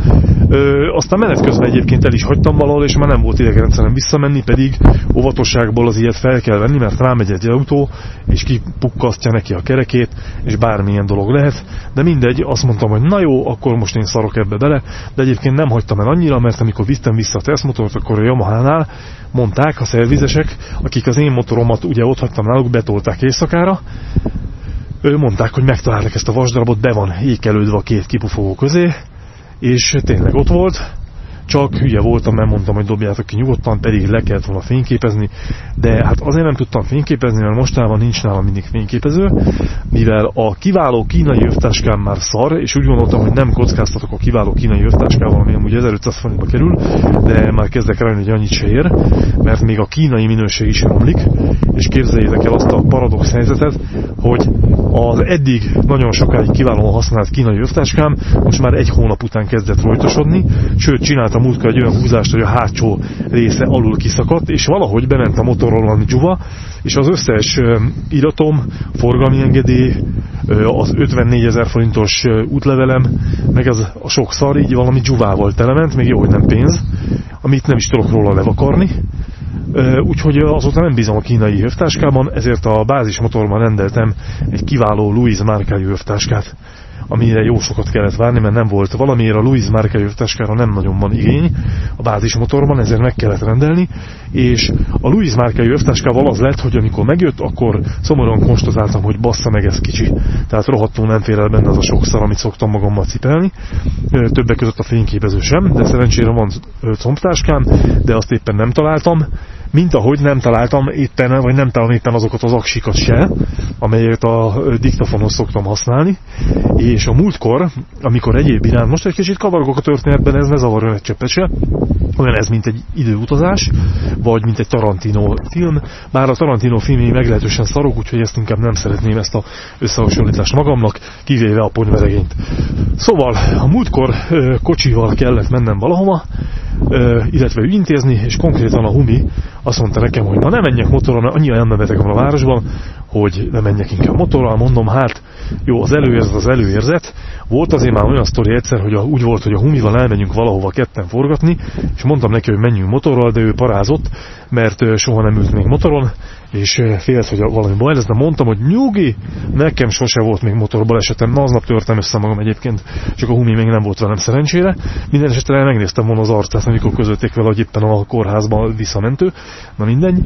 Ö, aztán menet közben egyébként el is hagytam valahol, és már nem volt idegrendszerem visszamenni, pedig óvatosságból az ilyet fel kell venni, mert rámegy egy autó, és kipukkasztja neki a kerekét, és bármilyen dolog lehet. De mindegy, azt mondtam, hogy na jó, akkor most én szarok ebbe bele, de egyébként nem hagytam el annyira, mert amikor vittem vissza a tesztmotort, akkor a Yamaha-nál mondták a szervizesek, akik az én motoromat ugye ott hagytam náluk, betolták éjszakára, ő mondták, hogy megtalálták ezt a vasdarabot, be van ékelődve a két kipufogó közé, és tényleg ott volt, csak hülye voltam, nem mondtam, hogy dobjátok ki nyugodtan, pedig le kellett volna fényképezni, de hát azért nem tudtam fényképezni, mert mostában nincs nálam mindig fényképező, mivel a kiváló kínai övtáskám már szar, és úgy gondoltam, hogy nem kockáztatok a kiváló kínai övtáskával, ami amúgy 1500 forintba kerül, de már kezdek rájönni, hogy annyit se ér, mert még a kínai minőség is romlik, és képzeljétek el azt a paradox helyzetet, hogy az eddig nagyon sokáig kiválóan használt kínai övtáskám most már egy hónap után kezdett rojtosodni, sőt csinált a múltkor egy olyan húzást, hogy a hátsó része alul kiszakadt, és valahogy bement a motorról valami dzsuva, és az összes iratom, forgalmi engedély, az 54 ezer forintos útlevelem, meg az a sok szar így valami dzsuvával telement, még jó, hogy nem pénz, amit nem is tudok róla levakarni. Úgyhogy azóta nem bízom a kínai övtáskában, ezért a bázis motorban rendeltem egy kiváló Louis márkájú övtáskát amire jó sokat kellett várni, mert nem volt valamiért a Louis Marke övteskára nem nagyon van igény a bázismotorban, ezért meg kellett rendelni, és a Louis Marke övteskával az lett, hogy amikor megjött, akkor szomorúan konstatáltam, hogy bassza meg ez kicsi. Tehát rohadtul nem fér el benne az a sok szar, amit szoktam magammal cipelni. Többek között a fényképező sem, de szerencsére van combtáskám, de azt éppen nem találtam mint ahogy nem találtam éppen, vagy nem találtam éppen azokat az aksikat se, amelyet a diktafonhoz szoktam használni, és a múltkor, amikor egyéb iránt, most egy kicsit kavargok a történetben, ez ne zavarjon egy cseppet se, olyan ez, mint egy időutazás, vagy mint egy Tarantino film, bár a Tarantino filmjei meglehetősen szarok, úgyhogy ezt inkább nem szeretném ezt a összehasonlítást magamnak, kivéve a ponyveregényt. Szóval a múltkor kocsival kellett mennem valahova, illetve ügyintézni, és konkrétan a Humi azt mondta nekem, hogy ma nem menjek motorral, mert annyira elmebeteg van a városban, hogy nem menjek inkább motorral, mondom, hát jó, az előérzet az előérzet. Volt azért már olyan sztori egyszer, hogy a, úgy volt, hogy a Humival elmenjünk valahova ketten forgatni, és mondtam neki, hogy menjünk motorral, de ő parázott, mert soha nem ült még motoron, és félt, hogy valami baj lesz, de mondtam, hogy nyugi, nekem sose volt még motorbalesetem, na aznap törtem össze magam egyébként, csak a humi még nem volt velem szerencsére. Minden esetre megnéztem volna az arcát, amikor közötték vele, hogy éppen a kórházba visszamentő, na mindegy.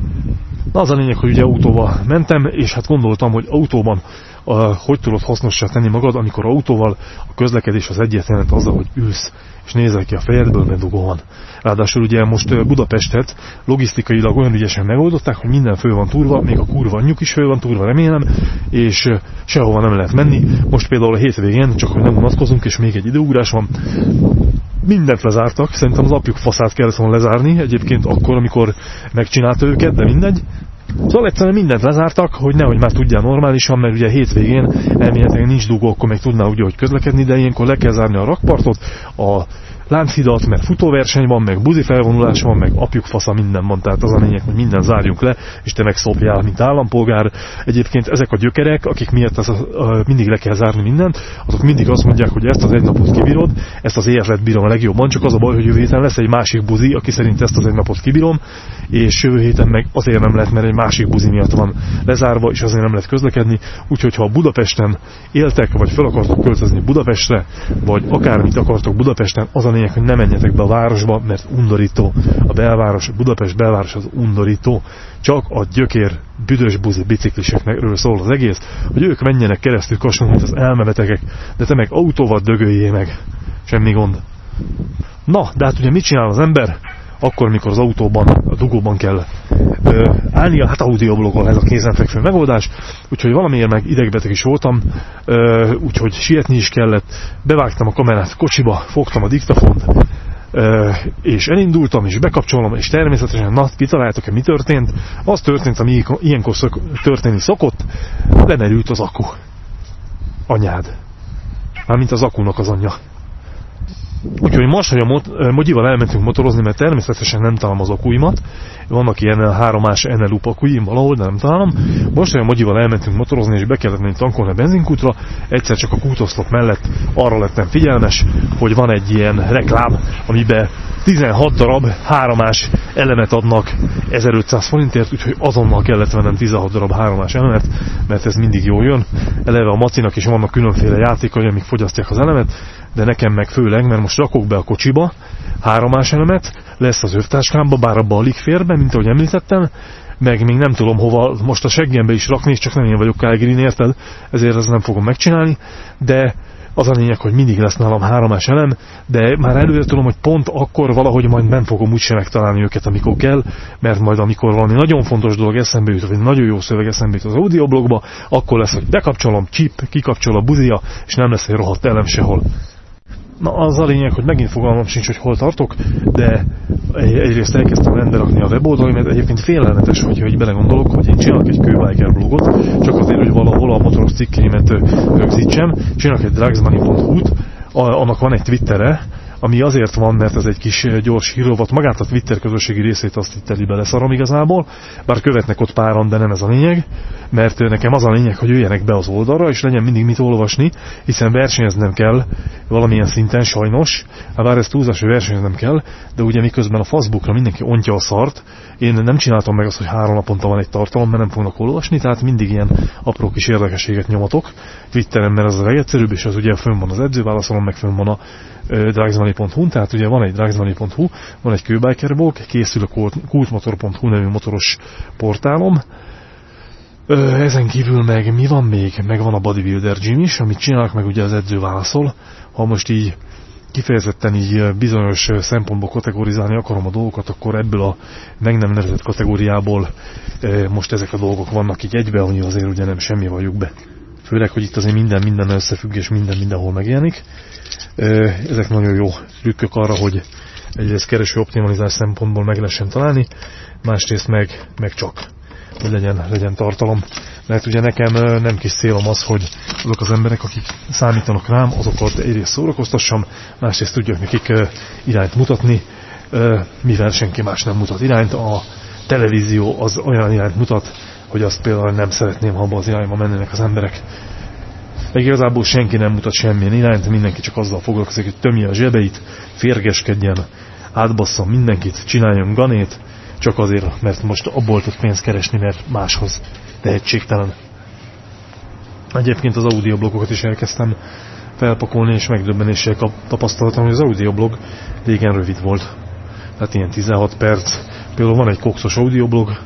Na az a lényeg, hogy ugye autóval mentem, és hát gondoltam, hogy autóban a, hogy tudod hasznossá tenni magad, amikor autóval a közlekedés az egyet jelent azzal, hogy ülsz, és nézel ki a fejedből, mert dugó van. Ráadásul ugye most Budapestet logisztikailag olyan ügyesen megoldották, hogy minden föl van turva, még a kurva anyjuk is föl van turva, remélem, és sehova nem lehet menni. Most például a hétvégén, csak hogy nem unatkozunk, és még egy időugrás van, mindent lezártak, szerintem az apjuk faszát kellett volna lezárni, egyébként akkor, amikor megcsinálta őket, de mindegy. Szóval egyszerűen mindent lezártak, hogy nehogy már tudjál normálisan, mert ugye hétvégén elméletileg nincs dugó, akkor meg tudná ugye, hogy közlekedni, de ilyenkor le kell zárni a rakpartot, a Lánchidat, meg futóverseny van, meg buzi felvonulás van, meg apjuk fasza minden van, tehát az a lényeg, hogy minden zárjunk le, és te meg szopjál, mint állampolgár. Egyébként ezek a gyökerek, akik miatt ez a, mindig le kell zárni mindent, azok mindig azt mondják, hogy ezt az egy napot kibírod, ezt az érvet bírom a legjobban, csak az a baj, hogy jövő héten lesz egy másik buzi, aki szerint ezt az egy napot kibírom, és jövő héten meg azért nem lehet, mert egy másik buzi miatt van lezárva, és azért nem lehet közlekedni. Úgyhogy ha Budapesten éltek, vagy fel akartok költözni Budapestre, vagy akármit akartok Budapesten, az a lényeg, hogy ne menjetek be a városba, mert undorító. A belváros, Budapest belváros az undorító. Csak a gyökér büdös buzi biciklisekről szól az egész, hogy ők menjenek keresztül kason, mint az elmebetegek, de te meg autóval dögöljé meg. Semmi gond. Na, de hát ugye mit csinál az ember? akkor, mikor az autóban, a dugóban kell állnia, hát audioblogon ez a kézenfekvő megoldás, úgyhogy valamiért meg idegbeteg is voltam, úgyhogy sietni is kellett, bevágtam a kamerát kocsiba, fogtam a diktafont, és elindultam, és bekapcsolom, és természetesen, na, kitaláltok-e, mi történt? Az történt, ami ilyenkor szok, történni szokott, lemerült az akku. Anyád. Mármint az akunak az anyja. Úgyhogy most, hogy a mot Mogyival elmentünk motorozni, mert természetesen nem találom az akuimat, vannak ilyen háromás Eneloop akuim valahol, de nem találom. Most, hogy a Mogyival elmentünk motorozni, és be kellett menni tankolni a benzinkútra, egyszer csak a kútoszlop mellett arra lettem figyelmes, hogy van egy ilyen reklám, amiben 16 darab háromás elemet adnak 1500 forintért, úgyhogy azonnal kellett vennem 16 darab háromás elemet, mert ez mindig jól jön. Eleve a macinak is vannak különféle játékai, amik fogyasztják az elemet, de nekem meg főleg, mert most rakok be a kocsiba háromás elemet, lesz az övtáskámba, bár abba alig fér be, mint ahogy említettem, meg még nem tudom hova most a seggembe is rakni, és csak nem én vagyok Calgary-n, érted? Ezért ezt nem fogom megcsinálni, de az a lényeg, hogy mindig lesz nálam háromás elem, de már előre tudom, hogy pont akkor valahogy majd nem fogom úgyse megtalálni őket, amikor kell, mert majd amikor valami nagyon fontos dolog eszembe jut, vagy nagyon jó szöveg eszembe jut az audioblogba, akkor lesz, hogy bekapcsolom, chip, kikapcsol a buzia, és nem lesz egy rohadt elem sehol. Na az a lényeg, hogy megint fogalmam sincs, hogy hol tartok, de egyrészt elkezdtem renderakni a weboldalimat, egyébként félelmetes, hogyha így belegondolok, hogy én csinálok egy kőbiker blogot, csak azért, hogy valahol a motoros cikkémet rögzítsem, csinálok egy drugsmoney.hu-t, annak van egy Twittere, ami azért van, mert ez egy kis gyors hírovat, magát a Twitter közösségi részét azt itt teli beleszarom igazából, bár követnek ott páran, de nem ez a lényeg, mert nekem az a lényeg, hogy jöjjenek be az oldalra, és legyen mindig mit olvasni, hiszen versenyeznem kell valamilyen szinten sajnos, hát bár ez túlzás, hogy versenyeznem kell, de ugye miközben a Facebookra mindenki ontja a szart, én nem csináltam meg azt, hogy három naponta van egy tartalom, mert nem fognak olvasni, tehát mindig ilyen apró kis érdekességet nyomatok. Twitteren, mert az a legegyszerűbb, és az ugye fönn van az edzőválaszolom, meg fönn van a dragsmoney.hu, tehát ugye van egy dragsmoney.hu, van egy kőbikerblog, készül a kultmotor.hu nevű motoros portálom, ezen kívül meg mi van még? Meg van a Bodybuilder Gym is, amit csinálok, meg ugye az edző válaszol. Ha most így kifejezetten így bizonyos szempontból kategorizálni akarom a dolgokat, akkor ebből a meg nem nevezett kategóriából most ezek a dolgok vannak így egybe, ami azért ugye nem semmi vagyunk be. Főleg, hogy itt azért minden minden összefüggés, minden mindenhol megjelenik. Ezek nagyon jó trükkök arra, hogy egyrészt kereső optimalizás szempontból meg lehessen találni, másrészt meg, meg csak, hogy legyen, legyen tartalom. Mert ugye nekem nem kis célom az, hogy azok az emberek, akik számítanak rám, azokat egyrészt szórakoztassam, másrészt tudjak nekik irányt mutatni, mivel senki más nem mutat irányt. A televízió az olyan irányt mutat, hogy azt például nem szeretném, ha az irányba mennének az emberek. Meg igazából senki nem mutat semmilyen irányt, mindenki csak azzal foglalkozik, hogy tömje a zsebeit, férgeskedjen, átbassza mindenkit, csináljon ganét, csak azért, mert most abból tud pénzt keresni, mert máshoz tehetségtelen. Egyébként az audioblogokat is elkezdtem felpakolni, és megdöbbenéssel tapasztaltam, hogy az audioblog régen rövid volt. Tehát ilyen 16 perc. Például van egy kokszos audioblog,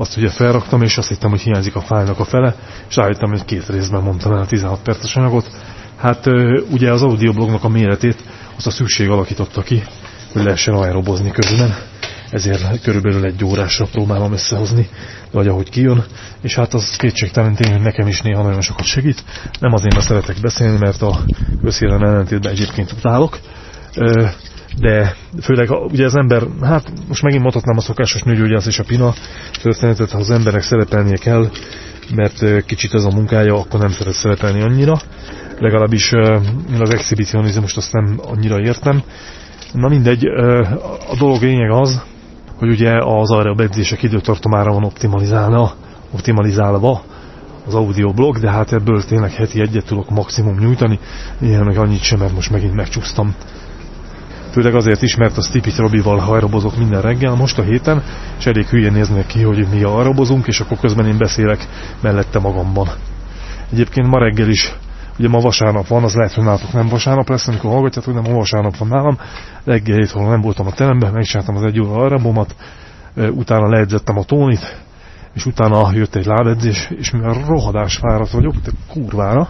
azt ugye felraktam, és azt hittem, hogy hiányzik a fájlnak a fele, és rájöttem, hogy két részben mondtam el a 16 perces anyagot. Hát ugye az audioblognak a méretét azt a szükség alakította ki, hogy lehessen aerobozni közben. Ezért körülbelül egy órásra próbálom összehozni, vagy ahogy kijön, és hát az kétségtelen tény, hogy nekem is néha nagyon sokat segít. Nem azért, mert szeretek beszélni, mert a közhírem ellentétben egyébként utálok, de főleg ugye az ember, hát most megint mondhatnám a szokásos nőgyógyász és a pina történetet, ha az emberek szerepelnie kell, mert kicsit ez a munkája, akkor nem szeret szerepelni annyira. Legalábbis én az exhibicionizmust azt nem annyira értem. Na mindegy, a dolog lényeg az, hogy ugye az arra edzések időtartamára van optimalizálva, optimalizálva az audioblog, de hát ebből tényleg heti egyet tudok maximum nyújtani, ilyen meg annyit sem, mert most megint megcsúsztam Főleg azért is, mert a Stipit Robival hajrabozok minden reggel most a héten, és elég hülyén néznek ki, hogy mi arabozunk, és akkor közben én beszélek mellette magamban. Egyébként ma reggel is, ugye ma vasárnap van, az lehet, hogy nálatok nem vasárnap lesz, amikor hallgatjátok, de ma vasárnap van nálam. Reggel héthol nem voltam a teremben, megcsináltam az egy óra arabomat, utána leedzettem a tónit, és utána jött egy lábedzés, és mivel rohadás fáradt vagyok, de kurvára,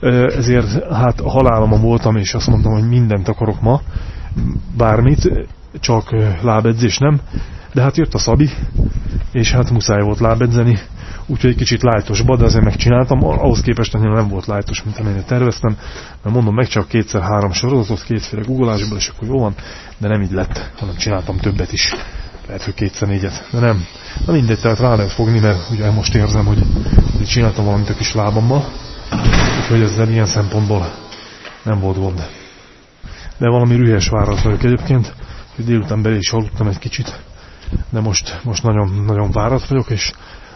ezért hát halálomon voltam, és azt mondtam, hogy mindent akarok ma, bármit, csak lábedzés nem, de hát jött a Szabi, és hát muszáj volt lábedzeni, úgyhogy egy kicsit lájtosba, de azért megcsináltam, ahhoz képest annyira nem volt lájtos, mint amennyire terveztem, mert mondom meg csak kétszer-három sorozatot, kétféle googolásból, és akkor jó van, de nem így lett, hanem csináltam többet is, lehet, hogy kétszer négyet, de nem. Na mindegy, tehát rá lehet fogni, mert ugye most érzem, hogy, hogy csináltam valamit a kis lábammal, Úgyhogy ezzel ilyen szempontból nem volt gond. De valami rühes várat vagyok egyébként, hogy délután belé is aludtam egy kicsit, de most, most nagyon, nagyon várat vagyok, és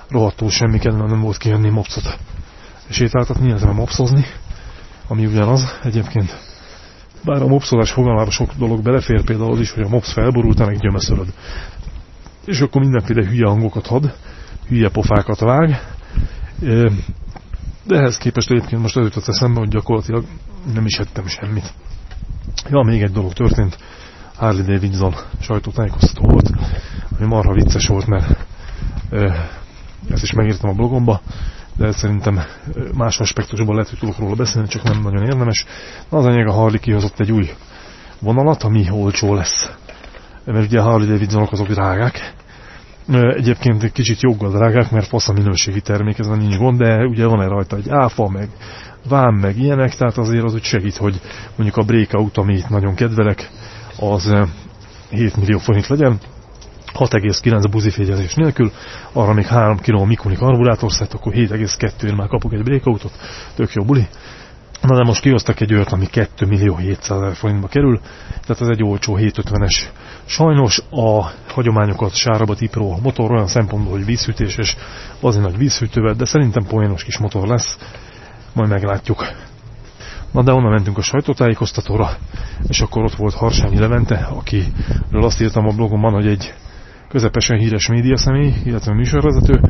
rohadtul semmi kedve nem volt kijönni mopszot sétáltatni, illetve mopszozni, ami ugyanaz egyébként. Bár a mopszolás fogalmára sok dolog belefér, például az is, hogy a mops felborult, meg gyömeszölöd. És akkor mindenféle hülye hangokat had, hülye pofákat vág, de ehhez képest egyébként most az jutott eszembe, hogy gyakorlatilag nem is ettem semmit. Ja, még egy dolog történt. Harley Davidson sajtótájékoztató volt, ami marha vicces volt, mert ö, ezt is megírtam a blogomba, de szerintem más aspektusban lehet, hogy tudok róla beszélni, csak nem nagyon érdemes. Na, az anyag a Harley kihozott egy új vonalat, ami olcsó lesz. Mert ugye a Harley Davidsonok azok drágák, Egyébként egy kicsit joggal drágák, mert fasz a minőségi termék, ez nincs gond, de ugye van-e rajta egy áfa, meg vám, meg ilyenek, tehát azért az úgy segít, hogy mondjuk a breakout, amit nagyon kedvelek, az 7 millió forint legyen, 6,9 buzifégyezés nélkül, arra még 3 kg Mikuni karburátorszát, akkor 7,2-n már kapok egy breakoutot, tök jó buli. Na de most kihoztak egy olyat, ami 2 millió 700 ezer forintba kerül, tehát ez egy olcsó 750-es. Sajnos a hagyományokat sárba tipró motor olyan szempontból, hogy vízhűtéses, azért nagy vízhűtővel, de szerintem poénos kis motor lesz, majd meglátjuk. Na de onnan mentünk a sajtótájékoztatóra, és akkor ott volt Harsányi Levente, akiről azt írtam a blogomban, hogy egy közepesen híres média személy, illetve műsorvezető.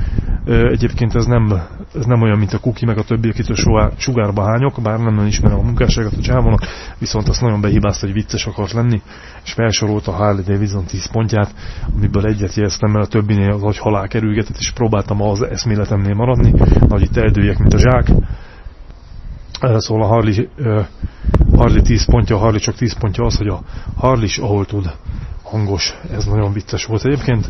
Egyébként ez nem, ez nem olyan, mint a Kuki meg a többi, akitől sugárba hányok, bár nem nagyon ismerem a munkásságot a csávónak, viszont azt nagyon behibázta, hogy vicces akart lenni, és felsorolta a Harley Davidson 10 pontját, amiből egyet jelztem, mert a többinél az agy halál kerülgetett, és próbáltam az eszméletemnél maradni, nagy itt eldőjek, mint a zsák. Szóval a Harley, Harley 10 pontja, a Harley csak 10 pontja az, hogy a Harley ahol tud hangos, ez nagyon vicces volt egyébként,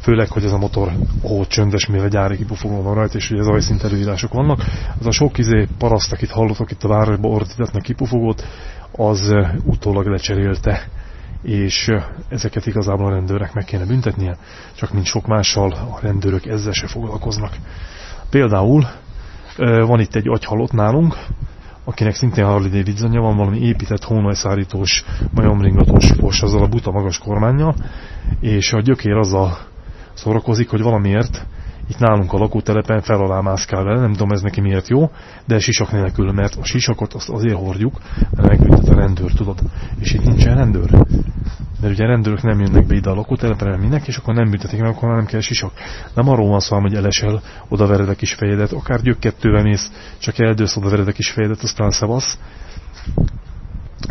főleg, hogy ez a motor ó, csöndes, mivel gyári kipufogó van rajta, és hogy az ajszint előírások vannak. Az a sok izé paraszt, akit hallottak itt a városban ordítetnek kipufogót, az utólag lecserélte, és ezeket igazából a rendőrnek meg kéne büntetnie, csak mint sok mással a rendőrök ezzel se foglalkoznak. Például van itt egy agyhalott nálunk, akinek szintén Harley Davidsonja van, valami épített hónajszárítós, majomringatós fos azzal a buta magas kormányjal, és a gyökér azzal szórakozik, hogy valamiért itt nálunk a lakótelepen fel alá mászkál vele, nem tudom ez neki miért jó, de sisak nélkül, mert a sisakot azt azért hordjuk, mert megbüntet a rendőr, tudod. És itt nincsen rendőr. Mert ugye a rendőrök nem jönnek be ide a lakótelepre, minek, és akkor nem büntetik meg, akkor nem kell sisak. Nem arról van szó, hogy elesel, oda vered a kis fejedet, akár gyökkettővel mész, csak eldősz, oda vered a kis fejedet, aztán szevasz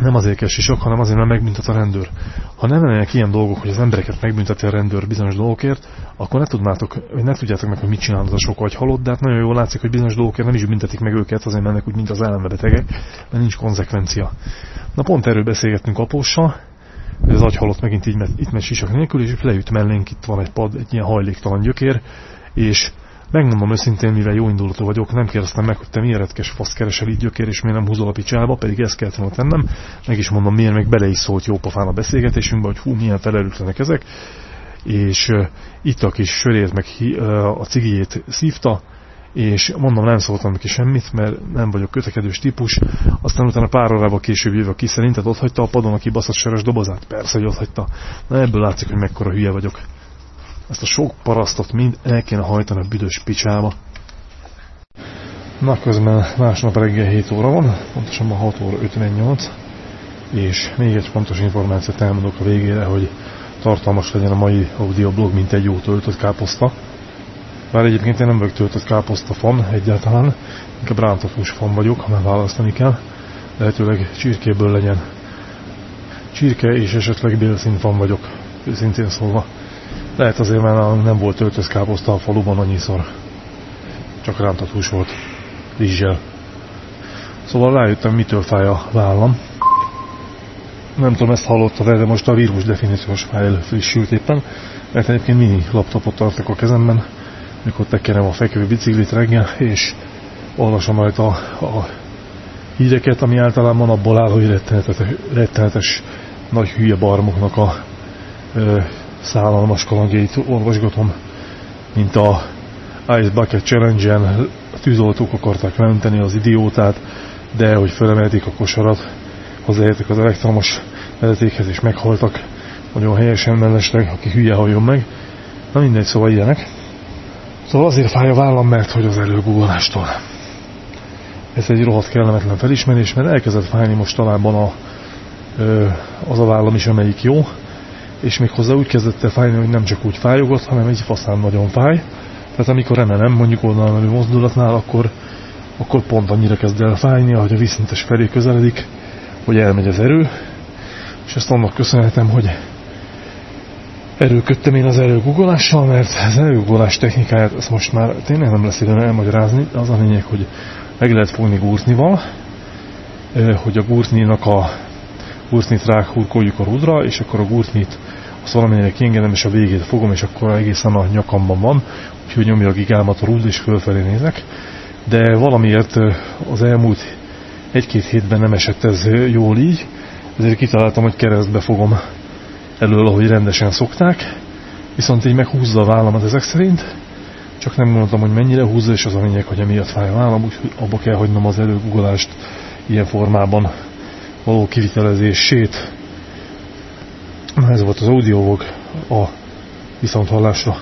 nem azért kell sisak, hanem azért, mert megbüntet a rendőr. Ha nem lennének ilyen dolgok, hogy az embereket megbünteti a rendőr bizonyos dolgokért, akkor ne tudnátok, vagy ne tudjátok meg, hogy mit csinál az a sok halott, de hát nagyon jól látszik, hogy bizonyos dolgokért nem is büntetik meg őket, azért mennek úgy, mint az ellenbetegek, mert nincs konzekvencia. Na pont erről beszélgettünk apóssal, hogy az agyhalott megint így met, itt megy sisak nélkül, és leüt mellénk, itt van egy pad, egy ilyen hajléktalan gyökér, és Megmondom őszintén, mivel jó indulatú vagyok, nem kérdeztem meg, hogy te miért retkes fasz keresel így gyökér, és miért nem húzol a picsába, pedig ezt kellett volna tennem. Meg is mondom, miért meg bele is szólt jó pofán a beszélgetésünkbe, hogy hú, milyen felelőtlenek ezek. És uh, itt a kis sörét, meg uh, a cigijét szívta, és mondom, nem szóltam neki semmit, mert nem vagyok kötekedős típus. Aztán utána pár órával később jövök ki, szerinted ott hagyta a padon a kibaszott sörös dobozát? Persze, hogy ott hagyta. Na ebből látszik, hogy mekkora hülye vagyok. Ezt a sok parasztot mind el kéne hajtani a büdös picsába. Na közben másnap reggel 7 óra van, pontosan ma 6 óra 58, és még egy fontos információt elmondok a végére, hogy tartalmas legyen a mai audioblog, mint egy jó töltött káposzta. Bár egyébként én nem vagyok töltött káposzta fan egyáltalán, inkább rántott hús fan vagyok, ha már választani kell. Lehetőleg csirkéből legyen. Csirke és esetleg bélszín fan vagyok, őszintén szólva. Lehet azért, mert nem volt töltöz káposzta a faluban annyiszor. Csak rántott hús volt. Rizssel. Szóval rájöttem, mitől fáj a vállam. Nem tudom, ezt hallottad de most a vírus definíciós fájl frissült éppen, mert egyébként mini laptopot tartok a kezemben, mikor tekerem a fekvő biciklit reggel, és olvasom rajta a, a híreket, ami általában abból áll, hogy rettenetes, rettenetes nagy hülye barmoknak a ö, szállalmas kalandjait olvasgatom, mint a Ice Bucket Challenge-en tűzoltók akarták menteni az idiótát, de hogy felemelték a kosarat, hozzáértek az elektromos vezetékhez és meghaltak, nagyon helyesen mellesleg, aki hülye halljon meg. Na mindegy, szóval ilyenek. Szóval azért fáj a vállam, mert hogy az előgúvolástól. Ez egy rohadt kellemetlen felismerés, mert elkezdett fájni most talán a, az a vállam is, amelyik jó, és még hozzá úgy kezdett el fájni, hogy nem csak úgy fájogott, hanem egy faszán nagyon fáj. Tehát amikor emelem, mondjuk oldalmelő mozdulatnál, akkor, akkor pont annyira kezd el fájni, ahogy a vízszintes felé közeledik, hogy elmegy az erő. És ezt annak köszönhetem, hogy erőködtem én az erőgugolással, mert az erőgugolás technikáját ezt most már tényleg nem lesz időm elmagyarázni. Az a lényeg, hogy meg lehet fogni gúrtnival, hogy a gúrtninak a gurtnit ráhurkoljuk a rudra, és akkor a gurtnit azt valamennyire kiengedem, és a végét fogom, és akkor egészen a nyakamban van, úgyhogy nyomja a gigámat a rúd, és fölfelé nézek. De valamiért az elmúlt egy-két hétben nem esett ez jól így, ezért kitaláltam, hogy keresztbe fogom elől, ahogy rendesen szokták, viszont így meghúzza a vállamat ezek szerint, csak nem gondoltam, hogy mennyire húzza, és az a lényeg, hogy emiatt fáj a vállam, úgyhogy abba kell hagynom az előgugolást, ilyen formában való kivitelezését. Ez volt az audiovog a viszonthallásra.